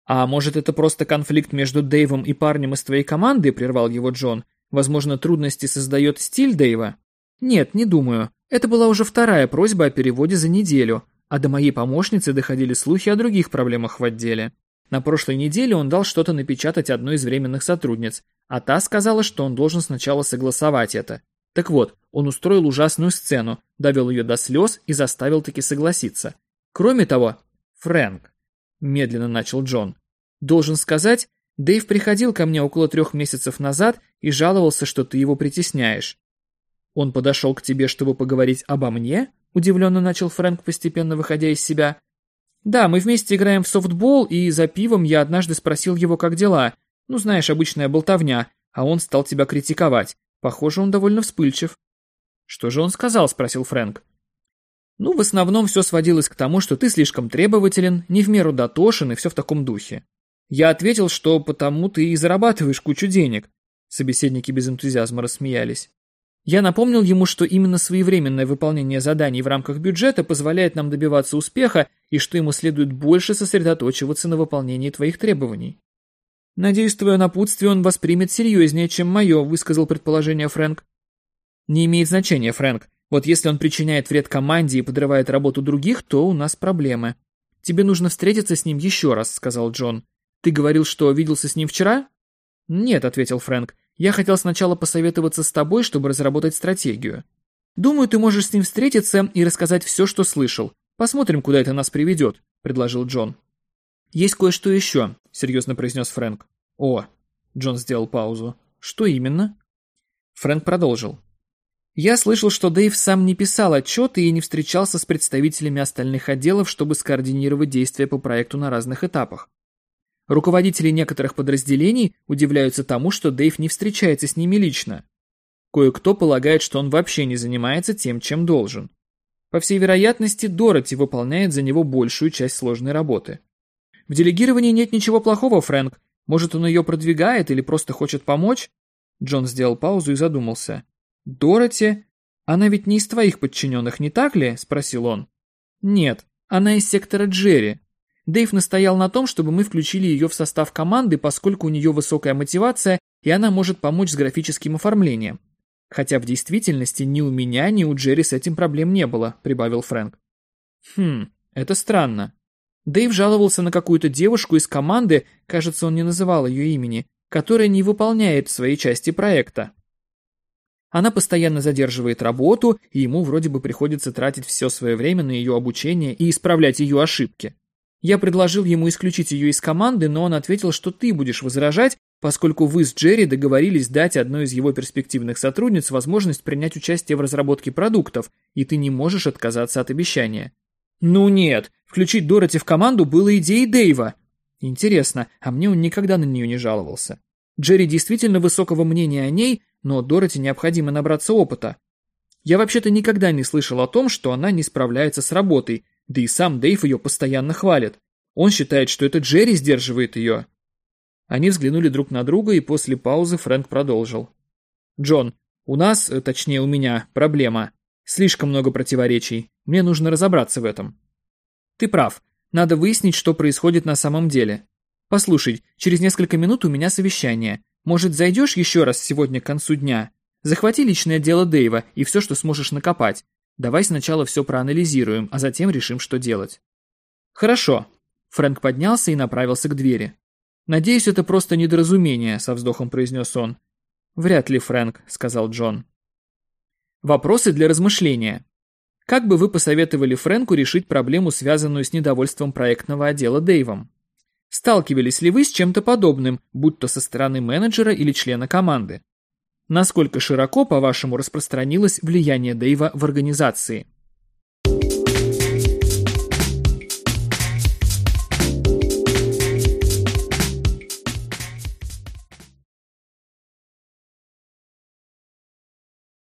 «А может, это просто конфликт между Дэйвом и парнем из твоей команды?» – прервал его Джон. «Возможно, трудности создает стиль Дэйва?» «Нет, не думаю. Это была уже вторая просьба о переводе за неделю а до моей помощницы доходили слухи о других проблемах в отделе. На прошлой неделе он дал что-то напечатать одной из временных сотрудниц, а та сказала, что он должен сначала согласовать это. Так вот, он устроил ужасную сцену, довел ее до слез и заставил таки согласиться. Кроме того, Фрэнк, медленно начал Джон, должен сказать, Дэйв приходил ко мне около трех месяцев назад и жаловался, что ты его притесняешь. Он подошел к тебе, чтобы поговорить обо мне? Удивленно начал Фрэнк, постепенно выходя из себя. «Да, мы вместе играем в софтбол, и за пивом я однажды спросил его, как дела. Ну, знаешь, обычная болтовня, а он стал тебя критиковать. Похоже, он довольно вспыльчив». «Что же он сказал?» – спросил Фрэнк. Ну, в основном все сводилось к тому, что ты слишком требователен, не в меру дотошен и все в таком духе. Я ответил, что потому ты и зарабатываешь кучу денег. Собеседники без энтузиазма рассмеялись. Я напомнил ему, что именно своевременное выполнение заданий в рамках бюджета позволяет нам добиваться успеха и что ему следует больше сосредоточиваться на выполнении твоих требований. «Надеюсь, твое напутствие он воспримет серьезнее, чем мое», — высказал предположение Фрэнк. «Не имеет значения, Фрэнк. Вот если он причиняет вред команде и подрывает работу других, то у нас проблемы. Тебе нужно встретиться с ним еще раз, сказал Джон. Ты говорил, что виделся с ним вчера? Нет, ответил Фрэнк. Я хотел сначала посоветоваться с тобой, чтобы разработать стратегию. Думаю, ты можешь с ним встретиться и рассказать все, что слышал. Посмотрим, куда это нас приведет, предложил Джон. Есть кое-что еще, серьезно произнес Фрэнк. О, Джон сделал паузу. Что именно? Фрэнк продолжил. Я слышал, что Дэйв сам не писал отчеты и не встречался с представителями остальных отделов, чтобы скоординировать действия по проекту на разных этапах. Руководители некоторых подразделений удивляются тому, что Дэйв не встречается с ними лично. Кое-кто полагает, что он вообще не занимается тем, чем должен. По всей вероятности, Дороти выполняет за него большую часть сложной работы. В делегировании нет ничего плохого, Фрэнк. Может, он ее продвигает или просто хочет помочь? Джон сделал паузу и задумался. «Дороти? Она ведь не из твоих подчиненных, не так ли?» – спросил он. «Нет, она из сектора Джерри. Дэйв настоял на том, чтобы мы включили ее в состав команды, поскольку у нее высокая мотивация, и она может помочь с графическим оформлением. Хотя в действительности ни у меня, ни у Джерри с этим проблем не было», – прибавил Фрэнк. «Хм, это странно. Дэйв жаловался на какую-то девушку из команды, кажется, он не называл ее имени, которая не выполняет свои части проекта. Она постоянно задерживает работу, и ему вроде бы приходится тратить все свое время на ее обучение и исправлять ее ошибки. Я предложил ему исключить ее из команды, но он ответил, что ты будешь возражать, поскольку вы с Джерри договорились дать одной из его перспективных сотрудниц возможность принять участие в разработке продуктов, и ты не можешь отказаться от обещания. Ну нет, включить Дороти в команду было идеей Дэйва. Интересно, а мне он никогда на нее не жаловался. Джерри действительно высокого мнения о ней, но Дороти необходимо набраться опыта. Я вообще-то никогда не слышал о том, что она не справляется с работой, да и сам Дэйв ее постоянно хвалит. Он считает, что это Джерри сдерживает ее. Они взглянули друг на друга, и после паузы Фрэнк продолжил. «Джон, у нас, э, точнее у меня, проблема. Слишком много противоречий. Мне нужно разобраться в этом». «Ты прав. Надо выяснить, что происходит на самом деле. Послушай, через несколько минут у меня совещание. Может, зайдешь еще раз сегодня к концу дня? Захвати личное дело Дэйва и все, что сможешь накопать. Давай сначала все проанализируем, а затем решим, что делать. Хорошо. Фрэнк поднялся и направился к двери. Надеюсь, это просто недоразумение, со вздохом произнес он. Вряд ли, Фрэнк, сказал Джон. Вопросы для размышления. Как бы вы посоветовали Фрэнку решить проблему, связанную с недовольством проектного отдела Дэйвом? Сталкивались ли вы с чем-то подобным, будь то со стороны менеджера или члена команды? Насколько широко, по-вашему, распространилось влияние Дэйва в организации?